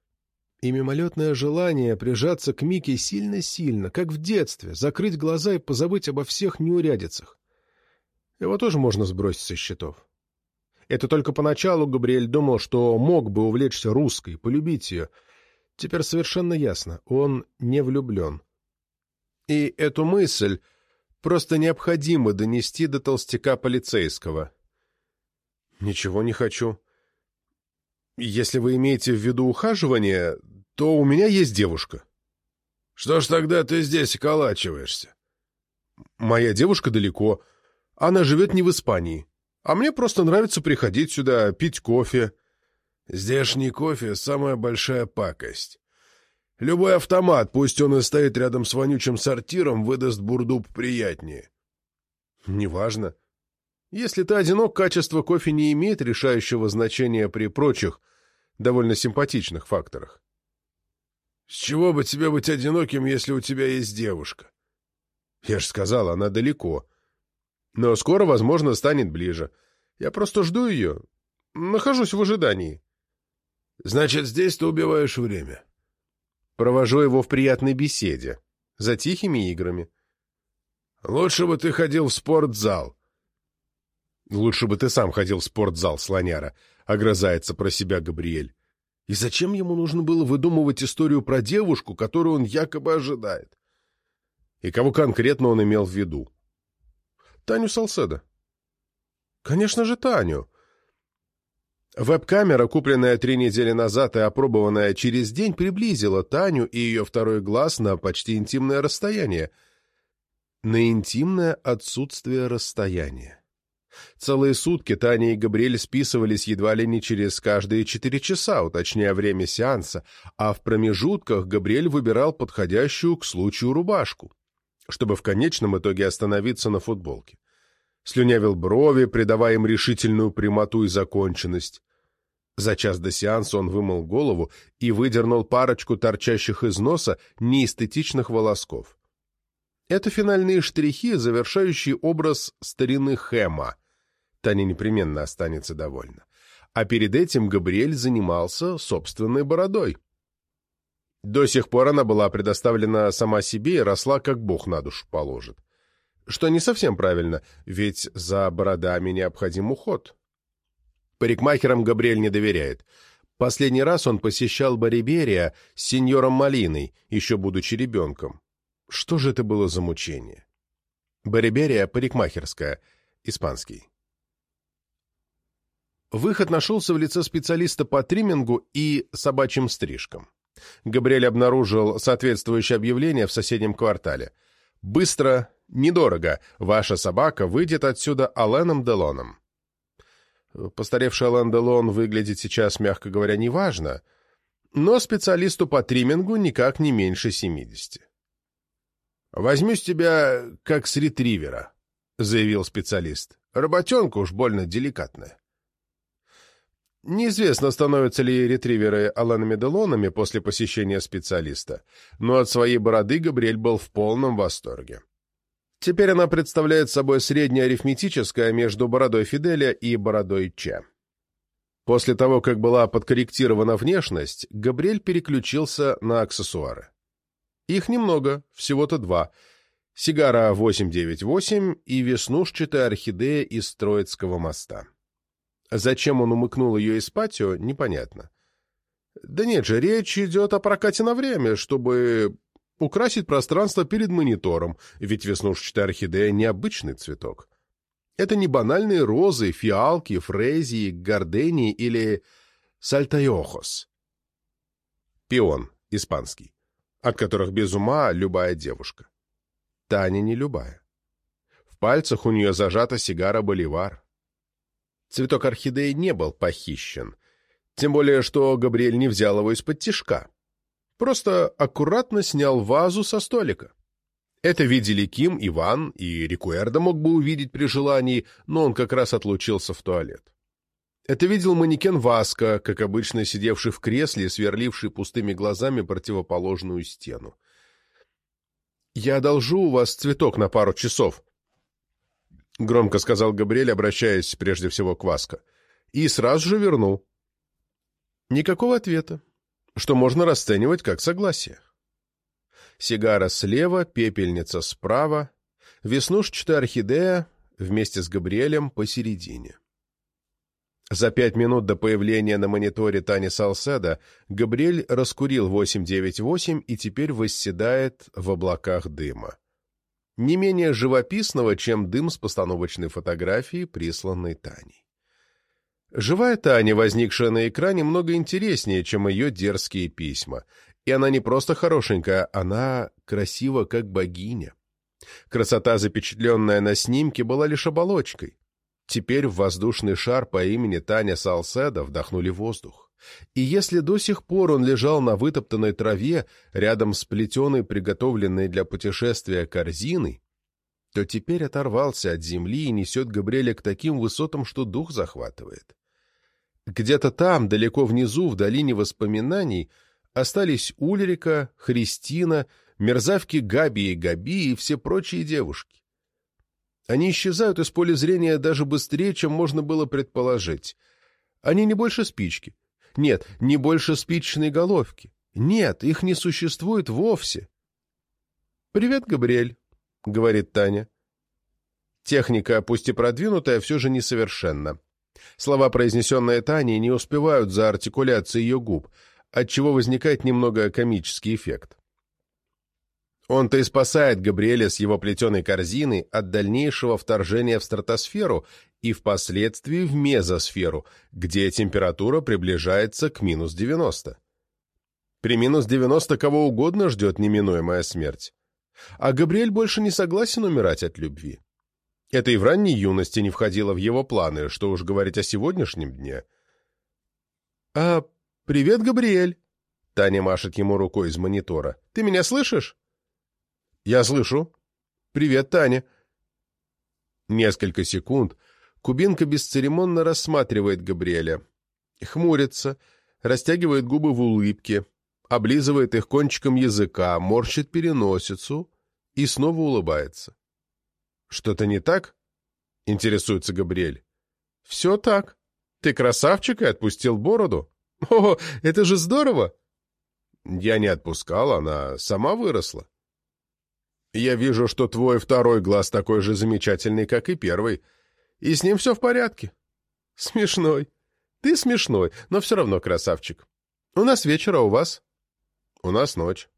И мимолетное желание прижаться к Мике сильно-сильно, как в детстве, закрыть глаза и позабыть обо всех неурядицах. Его тоже можно сбросить со счетов. Это только поначалу Габриэль думал, что мог бы увлечься русской, полюбить ее. Теперь совершенно ясно, он не влюблен. И эту мысль Просто необходимо донести до толстяка полицейского. Ничего не хочу. Если вы имеете в виду ухаживание, то у меня есть девушка. Что ж тогда ты здесь околачиваешься? Моя девушка далеко. Она живет не в Испании. А мне просто нравится приходить сюда, пить кофе. Здешний кофе — самая большая пакость. Любой автомат, пусть он и стоит рядом с вонючим сортиром, выдаст бурду приятнее. Неважно. Если ты одинок, качество кофе не имеет решающего значения при прочих, довольно симпатичных факторах. С чего бы тебе быть одиноким, если у тебя есть девушка? Я же сказал, она далеко. Но скоро, возможно, станет ближе. Я просто жду ее. Нахожусь в ожидании. Значит, здесь ты убиваешь время. Провожу его в приятной беседе, за тихими играми. Лучше бы ты ходил в спортзал. Лучше бы ты сам ходил в спортзал, слоняра, огрызается про себя Габриэль. И зачем ему нужно было выдумывать историю про девушку, которую он якобы ожидает? И кого конкретно он имел в виду? Таню Салседа. Конечно же, Таню. Веб-камера, купленная три недели назад и опробованная через день, приблизила Таню и ее второй глаз на почти интимное расстояние. На интимное отсутствие расстояния. Целые сутки Таня и Габриэль списывались едва ли не через каждые четыре часа, уточняя время сеанса, а в промежутках Габриэль выбирал подходящую к случаю рубашку, чтобы в конечном итоге остановиться на футболке слюнявил брови, придавая им решительную прямоту и законченность. За час до сеанса он вымыл голову и выдернул парочку торчащих из носа неэстетичных волосков. Это финальные штрихи, завершающие образ старины Хэма. Таня непременно останется довольна. А перед этим Габриэль занимался собственной бородой. До сих пор она была предоставлена сама себе и росла, как бог на душу положит. Что не совсем правильно, ведь за бородами необходим уход. Парикмахерам Габриэль не доверяет. Последний раз он посещал Бариберия с сеньором Малиной, еще будучи ребенком. Что же это было за мучение? Бариберия – парикмахерская, испанский. Выход нашелся в лице специалиста по триммингу и собачьим стрижкам. Габриэль обнаружил соответствующее объявление в соседнем квартале. «Быстро, недорого. Ваша собака выйдет отсюда Аленом Делоном». Постаревший Ален Делон выглядит сейчас, мягко говоря, неважно, но специалисту по триммингу никак не меньше 70. «Возьму с тебя как с ретривера», — заявил специалист. «Работенка уж больно деликатная». Неизвестно, становятся ли ретриверы Аланами Делонами после посещения специалиста, но от своей бороды Габриэль был в полном восторге. Теперь она представляет собой среднее арифметическое между бородой Фиделя и бородой Че. После того, как была подкорректирована внешность, Габриэль переключился на аксессуары. Их немного, всего-то два. Сигара 898 и веснушчатая орхидея из Троицкого моста. Зачем он умыкнул ее из патио, непонятно. Да нет же, речь идет о прокате на время, чтобы украсить пространство перед монитором, ведь веснушчатая орхидея — необычный цветок. Это не банальные розы, фиалки, фрезии, гордении или сальтайохос. Пион, испанский, от которых без ума любая девушка. Таня не любая. В пальцах у нее зажата сигара «Боливар». Цветок орхидеи не был похищен, тем более, что Габриэль не взял его из-под тишка. Просто аккуратно снял вазу со столика. Это видели Ким, Иван и Рикуэрдо мог бы увидеть при желании, но он как раз отлучился в туалет. Это видел манекен Васка, как обычно сидевший в кресле, сверливший пустыми глазами противоположную стену. «Я одолжу у вас цветок на пару часов», — громко сказал Габриэль, обращаясь прежде всего к Васко. «И сразу же верну». Никакого ответа что можно расценивать как согласие. Сигара слева, пепельница справа, веснушчатая орхидея вместе с Габриэлем посередине. За пять минут до появления на мониторе Тани Салседа Габриэль раскурил 898 и теперь восседает в облаках дыма. Не менее живописного, чем дым с постановочной фотографии, присланной Таней. Живая Таня, возникшая на экране, много интереснее, чем ее дерзкие письма. И она не просто хорошенькая, она красива, как богиня. Красота, запечатленная на снимке, была лишь оболочкой. Теперь в воздушный шар по имени Таня Салседа вдохнули воздух. И если до сих пор он лежал на вытоптанной траве, рядом с плетеной, приготовленной для путешествия корзиной, то теперь оторвался от земли и несет Габриэля к таким высотам, что дух захватывает. Где-то там, далеко внизу, в долине воспоминаний, остались Ульрика, Христина, мерзавки Габи и Габи и все прочие девушки. Они исчезают из поля зрения даже быстрее, чем можно было предположить. Они не больше спички. Нет, не больше спичечной головки. Нет, их не существует вовсе. «Привет, Габриэль», — говорит Таня. Техника, пусть и продвинутая, все же несовершенна. Слова, произнесенные Таней, не успевают за артикуляцией ее губ, отчего возникает немного комический эффект. Он-то и спасает Габриэля с его плетеной корзины от дальнейшего вторжения в стратосферу и впоследствии в мезосферу, где температура приближается к минус 90. При минус 90 кого угодно ждет неминуемая смерть. А Габриэль больше не согласен умирать от любви. Это и в ранней юности не входило в его планы, что уж говорить о сегодняшнем дне. «А, привет, Габриэль!» Таня машет ему рукой из монитора. «Ты меня слышишь?» «Я слышу. Привет, Таня!» Несколько секунд Кубинка бесцеремонно рассматривает Габриэля. Хмурится, растягивает губы в улыбке, облизывает их кончиком языка, морщит переносицу и снова улыбается. «Что-то не так?» — интересуется Габриэль. «Все так. Ты красавчик и отпустил бороду. О, это же здорово!» Я не отпускал, она сама выросла. Я вижу, что твой второй глаз такой же замечательный, как и первый, и с ним все в порядке. Смешной. Ты смешной, но все равно красавчик. У нас вечер, а у вас? У нас ночь.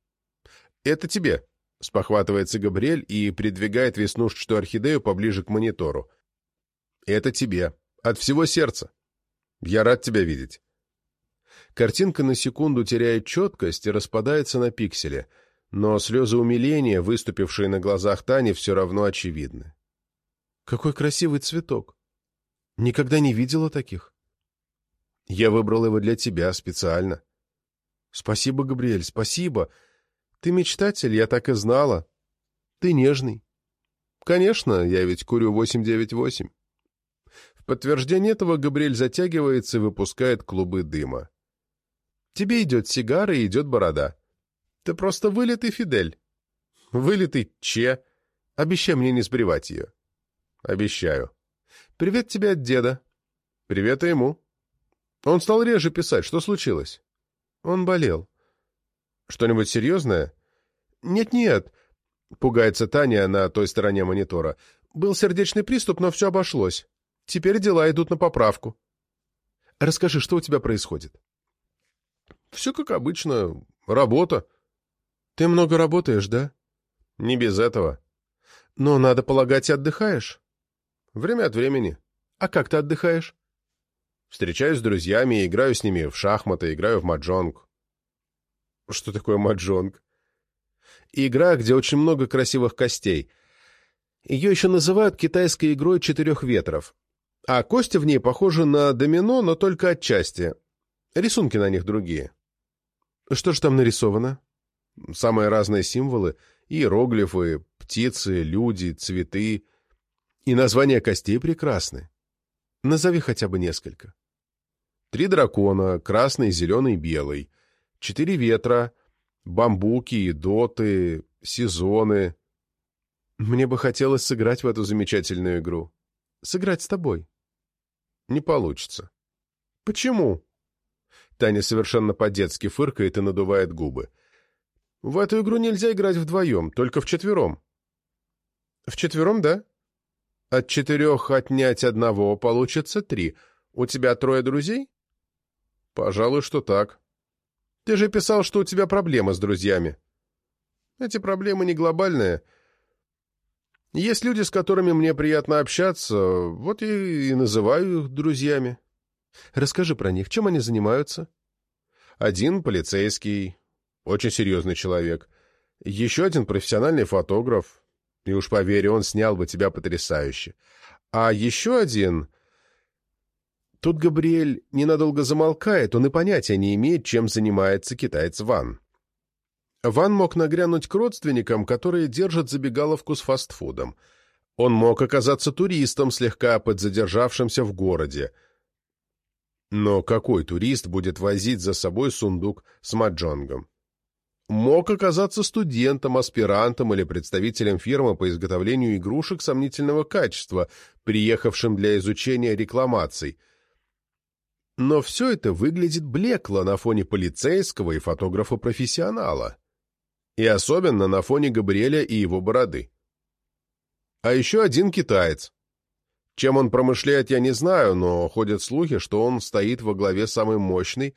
Это тебе, — спохватывается Габриэль и придвигает веснушчатую орхидею поближе к монитору. Это тебе. От всего сердца. Я рад тебя видеть. Картинка на секунду теряет четкость и распадается на пиксели, но слезы умиления, выступившие на глазах Тани, все равно очевидны. Какой красивый цветок! Никогда не видела таких. Я выбрал его для тебя специально. Спасибо, Габриэль, спасибо. Ты мечтатель, я так и знала. Ты нежный. Конечно, я ведь курю 898. В подтверждение этого Габриэль затягивается и выпускает клубы дыма. Тебе идет сигара и идет борода. Ты просто вылитый Фидель. Вылитый Че. Обещай мне не сбривать ее. Обещаю. Привет тебе от деда. Привет и ему. Он стал реже писать. Что случилось? Он болел. Что-нибудь серьезное? Нет-нет. Пугается Таня на той стороне монитора. Был сердечный приступ, но все обошлось. Теперь дела идут на поправку. Расскажи, что у тебя происходит? Все как обычно. Работа. Ты много работаешь, да? Не без этого. Но, надо полагать, отдыхаешь? Время от времени. А как ты отдыхаешь? Встречаюсь с друзьями, играю с ними в шахматы, играю в маджонг. Что такое маджонг? Игра, где очень много красивых костей. Ее еще называют китайской игрой четырех ветров. А кости в ней похожи на домино, но только отчасти. Рисунки на них другие. Что же там нарисовано? Самые разные символы. Иероглифы, птицы, люди, цветы. И названия костей прекрасны. Назови хотя бы несколько. Три дракона, красный, зеленый, белый. Четыре ветра, бамбуки, доты, сезоны. Мне бы хотелось сыграть в эту замечательную игру. Сыграть с тобой. Не получится. Почему? Таня совершенно по-детски фыркает и надувает губы. В эту игру нельзя играть вдвоем, только вчетвером. Вчетвером, да? От четырех отнять одного получится три. У тебя трое друзей? Пожалуй, что так. Ты же писал, что у тебя проблемы с друзьями. Эти проблемы не глобальные. Есть люди, с которыми мне приятно общаться, вот я и называю их друзьями. Расскажи про них, чем они занимаются? Один полицейский, очень серьезный человек. Еще один профессиональный фотограф. И уж поверь, он снял бы тебя потрясающе. А еще один... Тут Габриэль ненадолго замолкает, он и понятия не имеет, чем занимается китаец Ван. Ван мог нагрянуть к родственникам, которые держат забегаловку с фастфудом. Он мог оказаться туристом, слегка подзадержавшимся в городе. Но какой турист будет возить за собой сундук с маджонгом? Мог оказаться студентом, аспирантом или представителем фирмы по изготовлению игрушек сомнительного качества, приехавшим для изучения рекламаций. Но все это выглядит блекло на фоне полицейского и фотографа-профессионала. И особенно на фоне Габриэля и его бороды. А еще один китаец, чем он промышляет, я не знаю, но ходят слухи, что он стоит во главе самой мощной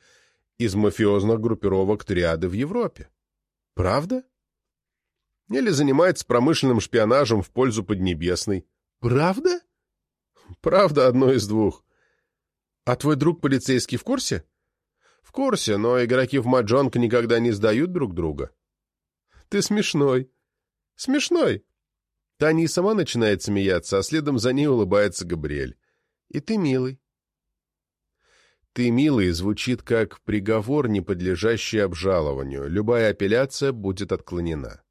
из мафиозных группировок триады в Европе. Правда? Или занимается промышленным шпионажем в пользу Поднебесной. Правда? Правда, одно из двух. А твой друг полицейский в курсе? В курсе, но игроки в маджонг никогда не сдают друг друга. Ты смешной. Смешной. Таня и сама начинает смеяться, а следом за ней улыбается Габриэль. «И ты милый». «Ты милый» звучит как приговор, не подлежащий обжалованию. Любая апелляция будет отклонена.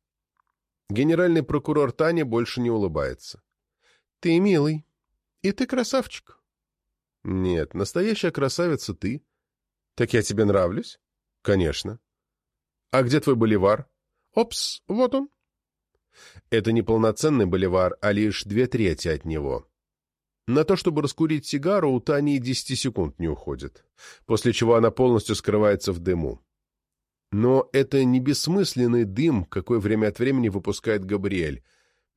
Генеральный прокурор Таня больше не улыбается. «Ты милый. И ты красавчик». «Нет, настоящая красавица ты». «Так я тебе нравлюсь?» «Конечно». «А где твой боливар?» «Опс, вот он». Это не полноценный боливар, а лишь две трети от него. На то, чтобы раскурить сигару, у Тани и десяти секунд не уходит, после чего она полностью скрывается в дыму. Но это не бессмысленный дым, какой время от времени выпускает Габриэль.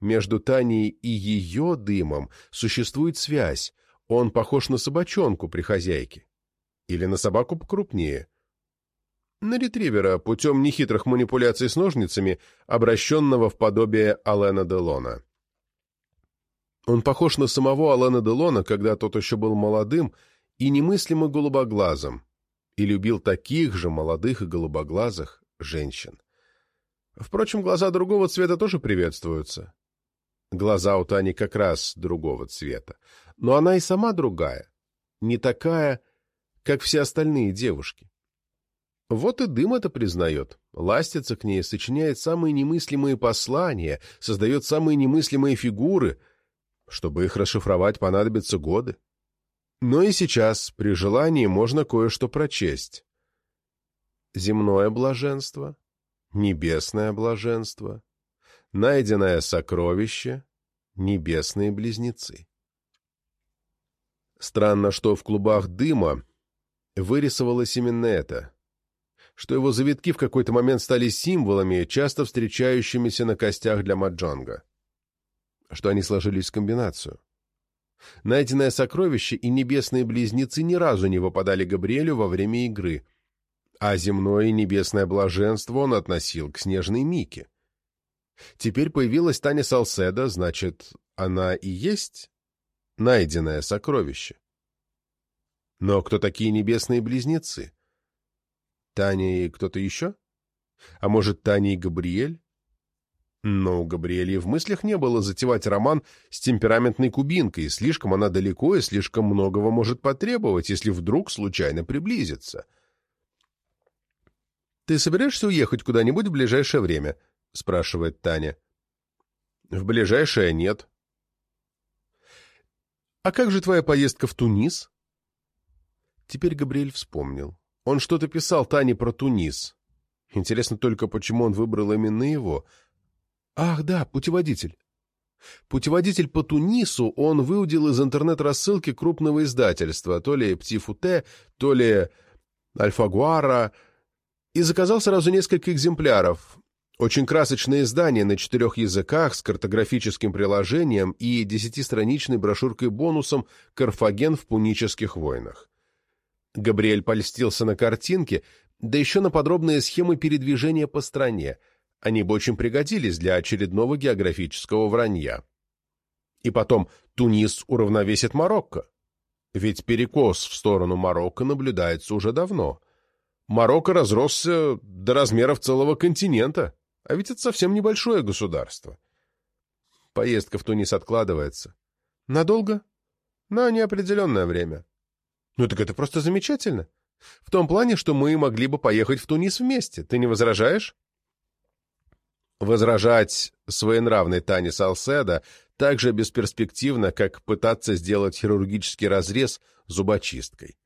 Между Таней и ее дымом существует связь. Он похож на собачонку при хозяйке. Или на собаку покрупнее. На ретривера путем нехитрых манипуляций с ножницами, обращенного в подобие Алена Делона. Он похож на самого Алена Делона, когда тот еще был молодым и немыслимо голубоглазым, и любил таких же молодых и голубоглазых женщин. Впрочем, глаза другого цвета тоже приветствуются. Глаза у Тани как раз другого цвета. Но она и сама другая, не такая, как все остальные девушки. Вот и дым это признает, ластится к ней, сочиняет самые немыслимые послания, создает самые немыслимые фигуры. Чтобы их расшифровать, понадобятся годы. Но и сейчас, при желании, можно кое-что прочесть. Земное блаженство, небесное блаженство, найденное сокровище, небесные близнецы. Странно, что в клубах дыма вырисовалось именно это, что его завитки в какой-то момент стали символами, часто встречающимися на костях для маджонга, что они сложились в комбинацию. Найденное сокровище и небесные близнецы ни разу не выпадали Габриэлю во время игры, а земное и небесное блаженство он относил к снежной Мике. Теперь появилась Таня Салседа, значит, она и есть найденное сокровище. Но кто такие небесные близнецы? Таня и кто-то еще? А может, Таня и Габриэль? Но у Габриэли в мыслях не было затевать роман с темпераментной кубинкой, слишком она далеко и слишком многого может потребовать, если вдруг случайно приблизится. «Ты собираешься уехать куда-нибудь в ближайшее время?» — спрашивает Таня. «В ближайшее нет». «А как же твоя поездка в Тунис?» Теперь Габриэль вспомнил. Он что-то писал Тане про Тунис. Интересно только, почему он выбрал именно его — Ах, да, путеводитель. Путеводитель по Тунису он выудил из интернет-рассылки крупного издательства, то ли Птифуте, то ли Альфагуара, и заказал сразу несколько экземпляров. Очень красочное издание на четырех языках с картографическим приложением и десятистраничной брошюркой-бонусом «Карфаген в пунических войнах». Габриэль польстился на картинки, да еще на подробные схемы передвижения по стране – они бы очень пригодились для очередного географического вранья. И потом, Тунис уравновесит Марокко. Ведь перекос в сторону Марокко наблюдается уже давно. Марокко разросся до размеров целого континента, а ведь это совсем небольшое государство. Поездка в Тунис откладывается. Надолго? На неопределенное время. Ну так это просто замечательно. В том плане, что мы могли бы поехать в Тунис вместе. Ты не возражаешь? Возражать своенравной Тане Салседа так же бесперспективно, как пытаться сделать хирургический разрез зубочисткой.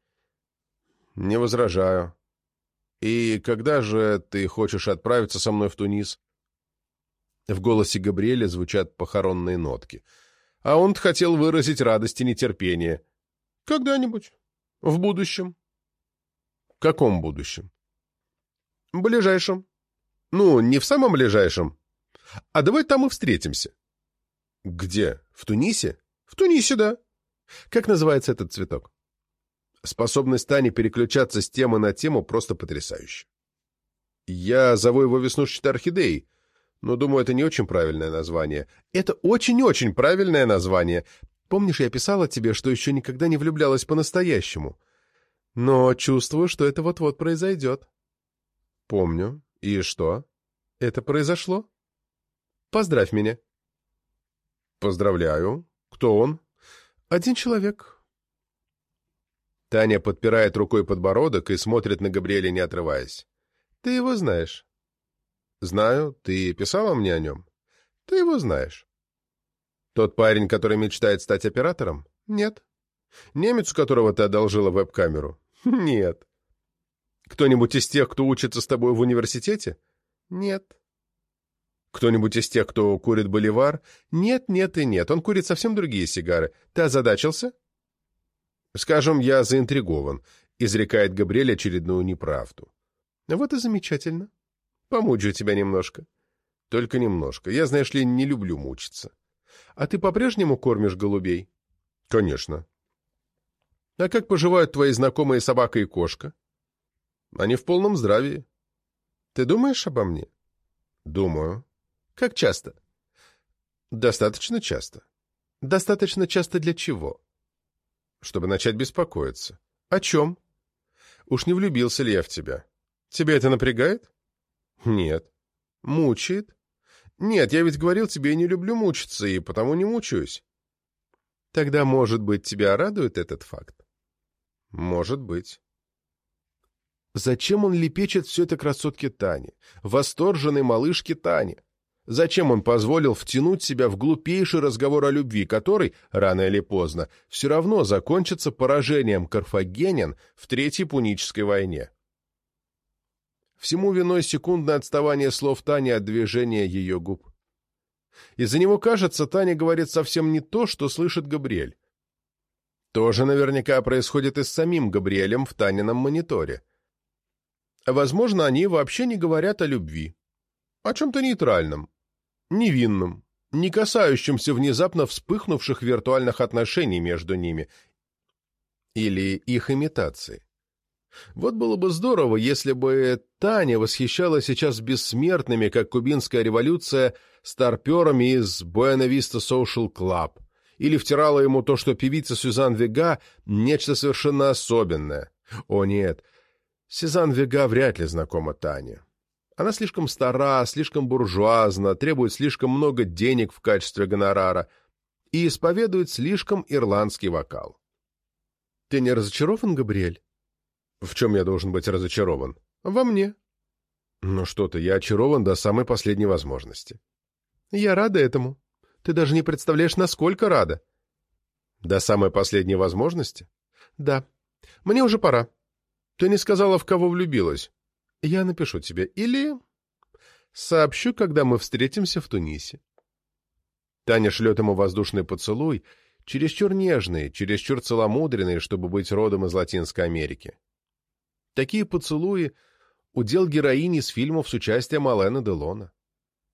«Не возражаю. И когда же ты хочешь отправиться со мной в Тунис?» В голосе Габриэля звучат похоронные нотки. А он хотел выразить радость и нетерпение. «Когда-нибудь. В будущем». «Каком будущем?» «Ближайшем. Ну, не в самом ближайшем. А давай там и встретимся. Где? В Тунисе? В Тунисе, да. Как называется этот цветок? Способность Тани переключаться с темы на тему просто потрясающая. Я зову его веснушчатой орхидеей, но думаю, это не очень правильное название. Это очень-очень правильное название. Помнишь, я писала тебе, что еще никогда не влюблялась по-настоящему? Но чувствую, что это вот-вот произойдет. Помню. И что? Это произошло? Поздравь меня. Поздравляю. Кто он? Один человек. Таня подпирает рукой подбородок и смотрит на Габриэля, не отрываясь. Ты его знаешь? Знаю. Ты писала мне о нем? Ты его знаешь. Тот парень, который мечтает стать оператором? Нет. Немец, у которого ты одолжила веб-камеру? Нет. Кто-нибудь из тех, кто учится с тобой в университете? Нет. Кто-нибудь из тех, кто курит боливар? Нет, нет и нет. Он курит совсем другие сигары. Ты озадачился? Скажем, я заинтригован, изрекает Габриэль очередную неправду. Вот и замечательно. Помучаю тебя немножко. Только немножко. Я, знаешь ли, не люблю мучиться. А ты по-прежнему кормишь голубей? Конечно. А как поживают твои знакомые собака и кошка? Они в полном здравии. Ты думаешь обо мне? Думаю. Как часто? Достаточно часто. Достаточно часто для чего? Чтобы начать беспокоиться. О чем? Уж не влюбился ли я в тебя? Тебя это напрягает? Нет. Мучает? Нет, я ведь говорил тебе, я не люблю мучиться, и потому не мучаюсь. Тогда, может быть, тебя радует этот факт? Может быть. Зачем он лепечет все это красотке Тане, восторженной малышке Тане? Зачем он позволил втянуть себя в глупейший разговор о любви, который, рано или поздно, все равно закончится поражением карфагенян в Третьей Пунической войне? Всему виной секундное отставание слов Тани от движения ее губ. Из-за него, кажется, Таня говорит совсем не то, что слышит Габриэль. Тоже наверняка происходит и с самим Габриэлем в Танином мониторе. Возможно, они вообще не говорят о любви. О чем-то нейтральном, невинном, не касающемся внезапно вспыхнувших виртуальных отношений между ними или их имитации. Вот было бы здорово, если бы Таня восхищала сейчас бессмертными, как кубинская революция, старперами из Vista Social Club, или втирала ему то, что певица Сюзан Вега — нечто совершенно особенное. О нет, Сюзан Вега вряд ли знакома Тане. Она слишком стара, слишком буржуазна, требует слишком много денег в качестве гонорара и исповедует слишком ирландский вокал. Ты не разочарован, Габриэль? В чем я должен быть разочарован? Во мне. Ну что ты, я очарован до самой последней возможности. Я рада этому. Ты даже не представляешь, насколько рада. До самой последней возможности? Да. Мне уже пора. Ты не сказала, в кого влюбилась. Я напишу тебе. Или сообщу, когда мы встретимся в Тунисе. Таня шлет ему воздушный поцелуй, чересчур нежный, чересчур целомудренный, чтобы быть родом из Латинской Америки. Такие поцелуи — удел героини из фильмов с участием Алена Делона.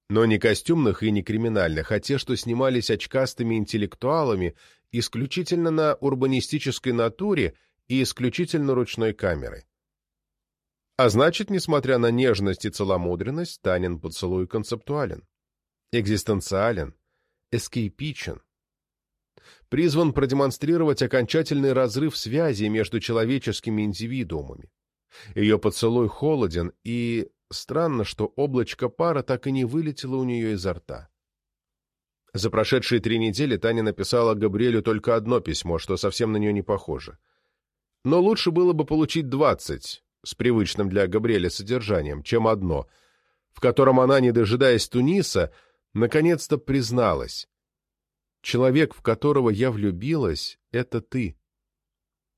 Но не костюмных и не криминальных, а те, что снимались очкастыми интеллектуалами исключительно на урбанистической натуре и исключительно ручной камерой. А значит, несмотря на нежность и целомудренность, Танин поцелуй концептуален, экзистенциален, эскейпичен. Призван продемонстрировать окончательный разрыв связи между человеческими индивидуумами. Ее поцелуй холоден, и странно, что облачко пара так и не вылетело у нее изо рта. За прошедшие три недели Таня написала Габриэлю только одно письмо, что совсем на нее не похоже. Но лучше было бы получить двадцать, с привычным для Габриэля содержанием, чем одно, в котором она, не дожидаясь Туниса, наконец-то призналась. «Человек, в которого я влюбилась, — это ты.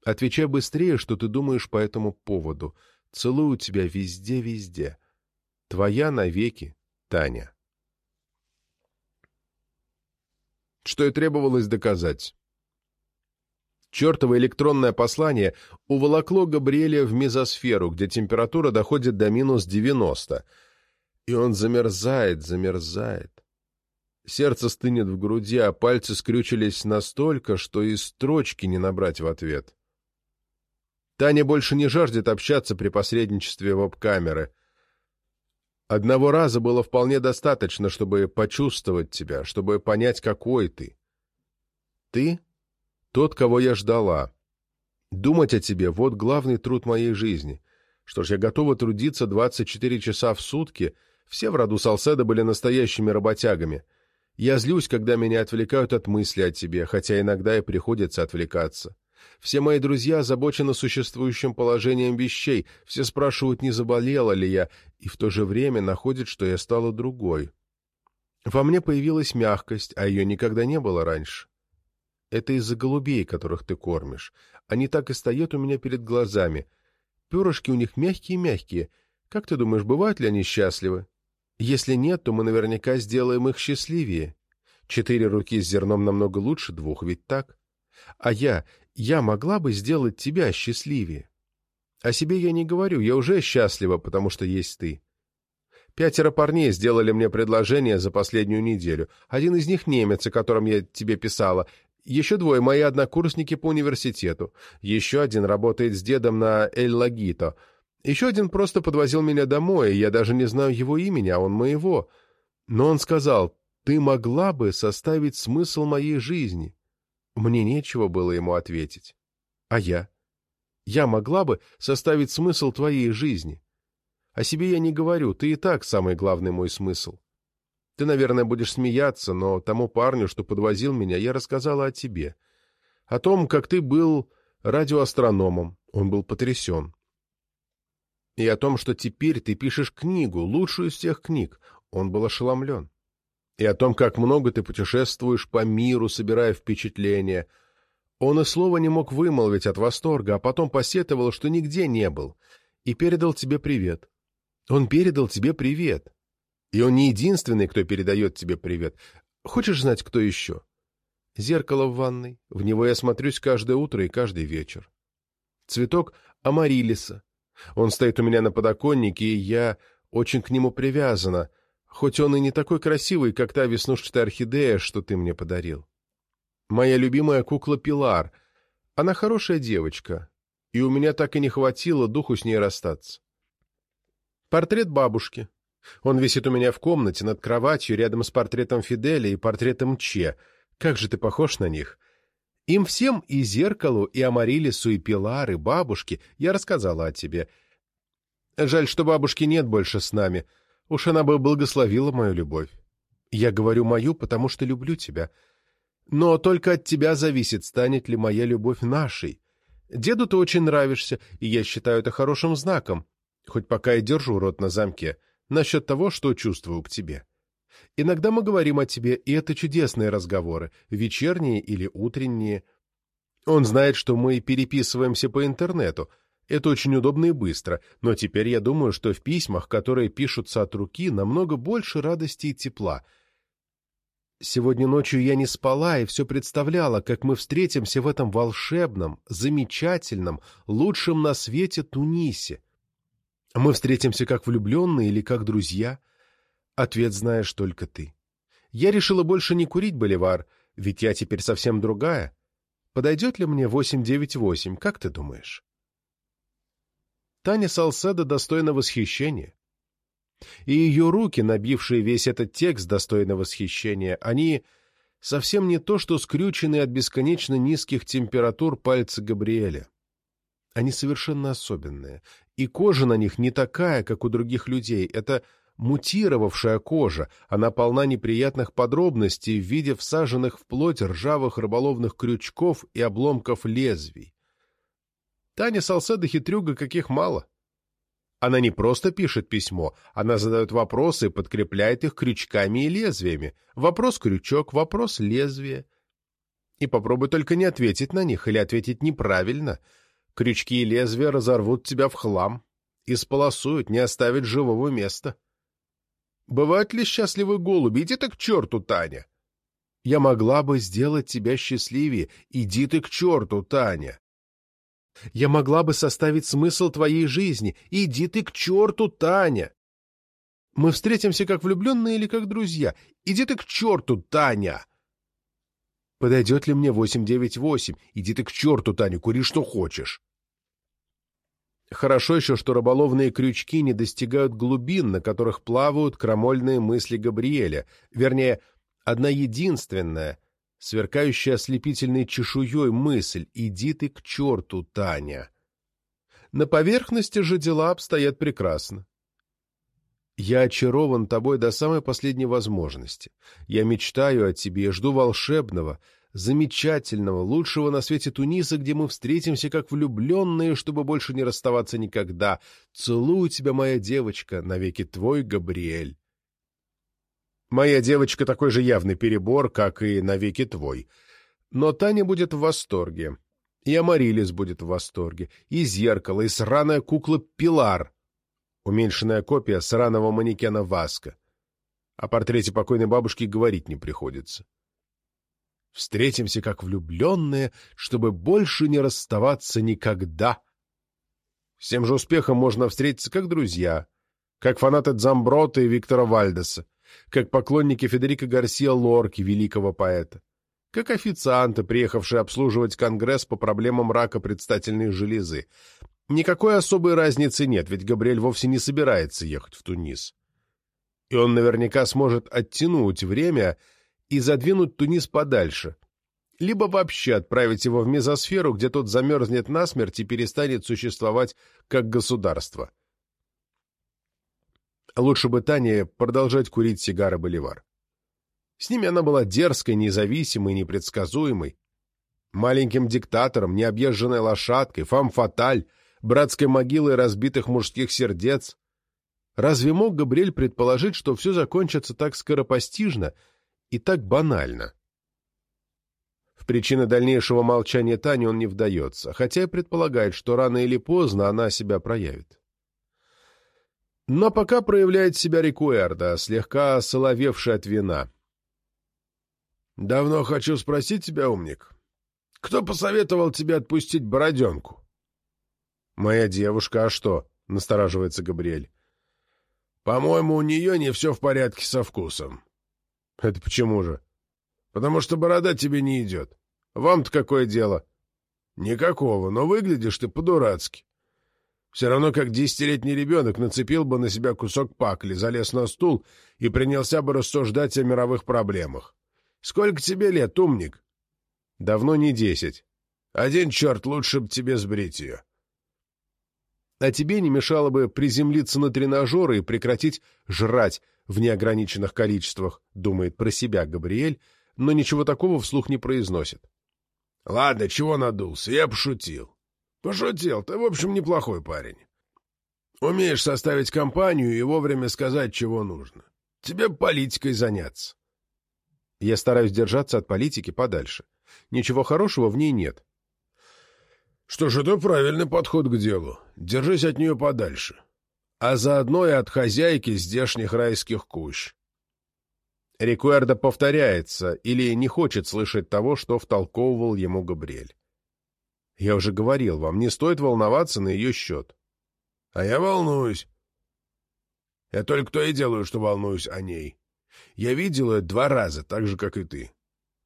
Отвечай быстрее, что ты думаешь по этому поводу. Целую тебя везде-везде. Твоя навеки, Таня. Что и требовалось доказать. Чертово электронное послание уволокло Габриэля в мезосферу, где температура доходит до минус 90, и он замерзает, замерзает. Сердце стынет в груди, а пальцы скрючились настолько, что и строчки не набрать в ответ. Таня больше не жаждет общаться при посредничестве веб-камеры. Одного раза было вполне достаточно, чтобы почувствовать тебя, чтобы понять, какой ты. Ты — тот, кого я ждала. Думать о тебе — вот главный труд моей жизни. Что ж, я готова трудиться 24 часа в сутки. Все в роду Салседа были настоящими работягами. Я злюсь, когда меня отвлекают от мысли о тебе, хотя иногда и приходится отвлекаться. Все мои друзья озабочены существующим положением вещей, все спрашивают, не заболела ли я, и в то же время находят, что я стала другой. Во мне появилась мягкость, а ее никогда не было раньше. Это из-за голубей, которых ты кормишь. Они так и стоят у меня перед глазами. Перышки у них мягкие-мягкие. Как ты думаешь, бывают ли они счастливы? Если нет, то мы наверняка сделаем их счастливее. Четыре руки с зерном намного лучше двух, ведь так? А я, я могла бы сделать тебя счастливее. О себе я не говорю, я уже счастлива, потому что есть ты. Пятеро парней сделали мне предложение за последнюю неделю. Один из них немец, о котором я тебе писала. Еще двое мои однокурсники по университету. Еще один работает с дедом на Эль-Лагито. Еще один просто подвозил меня домой, я даже не знаю его имени, а он моего. Но он сказал, ты могла бы составить смысл моей жизни. Мне нечего было ему ответить. А я? Я могла бы составить смысл твоей жизни. О себе я не говорю, ты и так самый главный мой смысл. Ты, наверное, будешь смеяться, но тому парню, что подвозил меня, я рассказала о тебе. О том, как ты был радиоастрономом. Он был потрясен. И о том, что теперь ты пишешь книгу, лучшую из всех книг. Он был ошеломлен. И о том, как много ты путешествуешь по миру, собирая впечатления. Он и слова не мог вымолвить от восторга, а потом посетовал, что нигде не был, и передал тебе привет. Он передал тебе привет. И он не единственный, кто передает тебе привет. Хочешь знать, кто еще? Зеркало в ванной. В него я смотрюсь каждое утро и каждый вечер. Цветок амарилиса. Он стоит у меня на подоконнике, и я очень к нему привязана, хоть он и не такой красивый, как та веснушчатая орхидея, что ты мне подарил. Моя любимая кукла Пилар. Она хорошая девочка, и у меня так и не хватило духу с ней расстаться. Портрет бабушки. Он висит у меня в комнате над кроватью рядом с портретом Фиделя и портретом Че. Как же ты похож на них. Им всем и зеркалу, и Амарилису, и Пилар, и бабушке я рассказала о тебе. Жаль, что бабушки нет больше с нами. Уж она бы благословила мою любовь. Я говорю мою, потому что люблю тебя. Но только от тебя зависит, станет ли моя любовь нашей. Деду ты очень нравишься, и я считаю это хорошим знаком, хоть пока и держу рот на замке насчет того, что чувствую к тебе. Иногда мы говорим о тебе, и это чудесные разговоры, вечерние или утренние. Он знает, что мы переписываемся по интернету. Это очень удобно и быстро, но теперь я думаю, что в письмах, которые пишутся от руки, намного больше радости и тепла. Сегодня ночью я не спала и все представляла, как мы встретимся в этом волшебном, замечательном, лучшем на свете Тунисе. Мы встретимся как влюбленные или как друзья? Ответ знаешь только ты. Я решила больше не курить боливар, ведь я теперь совсем другая. Подойдет ли мне 898, как ты думаешь? Таня Салседа достойна восхищения. И ее руки, набившие весь этот текст, достойны восхищения, они совсем не то, что скрюченные от бесконечно низких температур пальцы Габриэля. Они совершенно особенные, и кожа на них не такая, как у других людей. Это мутировавшая кожа, она полна неприятных подробностей в виде всаженных в плоть ржавых рыболовных крючков и обломков лезвий. Таня Салседа хитрюга каких мало. Она не просто пишет письмо, она задает вопросы и подкрепляет их крючками и лезвиями. Вопрос-крючок, вопрос-лезвие. И попробуй только не ответить на них или ответить неправильно — Крючки и лезвия разорвут тебя в хлам, и сполосуют, не оставят живого места. Бывают ли счастливые голуби? Иди ты к черту, Таня! Я могла бы сделать тебя счастливее. Иди ты к черту, Таня! Я могла бы составить смысл твоей жизни. Иди ты к черту, Таня! Мы встретимся как влюбленные или как друзья. Иди ты к черту, Таня! Подойдет ли мне 898? Иди ты к черту, Таня, кури что хочешь. Хорошо еще, что рыболовные крючки не достигают глубин, на которых плавают крамольные мысли Габриэля, вернее, одна единственная, сверкающая ослепительной чешуей мысль «Иди ты к черту, Таня!». На поверхности же дела обстоят прекрасно. Я очарован тобой до самой последней возможности. Я мечтаю о тебе и жду волшебного, замечательного, лучшего на свете Туниса, где мы встретимся как влюбленные, чтобы больше не расставаться никогда. Целую тебя, моя девочка, навеки твой Габриэль. Моя девочка такой же явный перебор, как и навеки твой. Но Таня будет в восторге. И Амарилис будет в восторге. И зеркало, и сраная кукла Пилар — уменьшенная копия сраного манекена Васка. О портрете покойной бабушки говорить не приходится. Встретимся как влюбленные, чтобы больше не расставаться никогда. С тем же успехом можно встретиться как друзья, как фанаты Дзамброта и Виктора Вальдеса, как поклонники Федерико Гарсия Лорки, великого поэта, как официанты, приехавшие обслуживать Конгресс по проблемам рака предстательной железы. Никакой особой разницы нет, ведь Габриэль вовсе не собирается ехать в Тунис. И он наверняка сможет оттянуть время и задвинуть Тунис подальше, либо вообще отправить его в мезосферу, где тот замерзнет насмерть и перестанет существовать как государство. Лучше бы Тане продолжать курить сигары Боливар. С ними она была дерзкой, независимой, непредсказуемой. Маленьким диктатором, необъезженной лошадкой, фам-фаталь, братской могилой разбитых мужских сердец. Разве мог Габриэль предположить, что все закончится так скоропостижно и так банально? В причины дальнейшего молчания Тани он не вдается, хотя и предполагает, что рано или поздно она себя проявит. Но пока проявляет себя Рикуэрда, слегка соловевший от вина. «Давно хочу спросить тебя, умник, кто посоветовал тебе отпустить бороденку?» «Моя девушка, а что?» — настораживается Габриэль. «По-моему, у нее не все в порядке со вкусом». «Это почему же?» «Потому что борода тебе не идет. Вам-то какое дело?» «Никакого, но выглядишь ты по-дурацки. Все равно, как десятилетний ребенок нацепил бы на себя кусок пакли, залез на стул и принялся бы рассуждать о мировых проблемах. Сколько тебе лет, умник? Давно не десять. Один черт, лучше б тебе сбрить ее. А тебе не мешало бы приземлиться на тренажеры и прекратить жрать в неограниченных количествах, думает про себя Габриэль, но ничего такого вслух не произносит. Ладно, чего надулся, я пошутил. Пошутил, ты, в общем, неплохой парень. Умеешь составить компанию и вовремя сказать, чего нужно. Тебе политикой заняться. Я стараюсь держаться от политики подальше. Ничего хорошего в ней нет. Что ж, это правильный подход к делу. Держись от нее подальше. А заодно и от хозяйки здешних райских кущ. Рикуэрдо повторяется или не хочет слышать того, что втолковывал ему Габриэль. Я уже говорил, вам не стоит волноваться на ее счет. А я волнуюсь. Я только то и делаю, что волнуюсь о ней. Я видел ее два раза, так же, как и ты.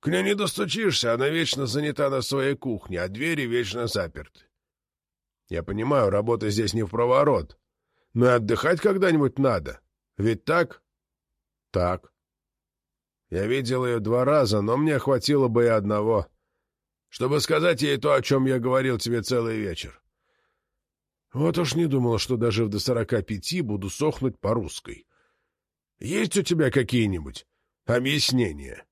К ней не достучишься, она вечно занята на своей кухне, а двери вечно заперты. Я понимаю, работа здесь не в проворот, но и отдыхать когда-нибудь надо. Ведь так? Так. Я видел ее два раза, но мне хватило бы и одного, чтобы сказать ей то, о чем я говорил тебе целый вечер. Вот уж не думал, что, дожив до сорока пяти, буду сохнуть по русской. Есть у тебя какие-нибудь объяснения?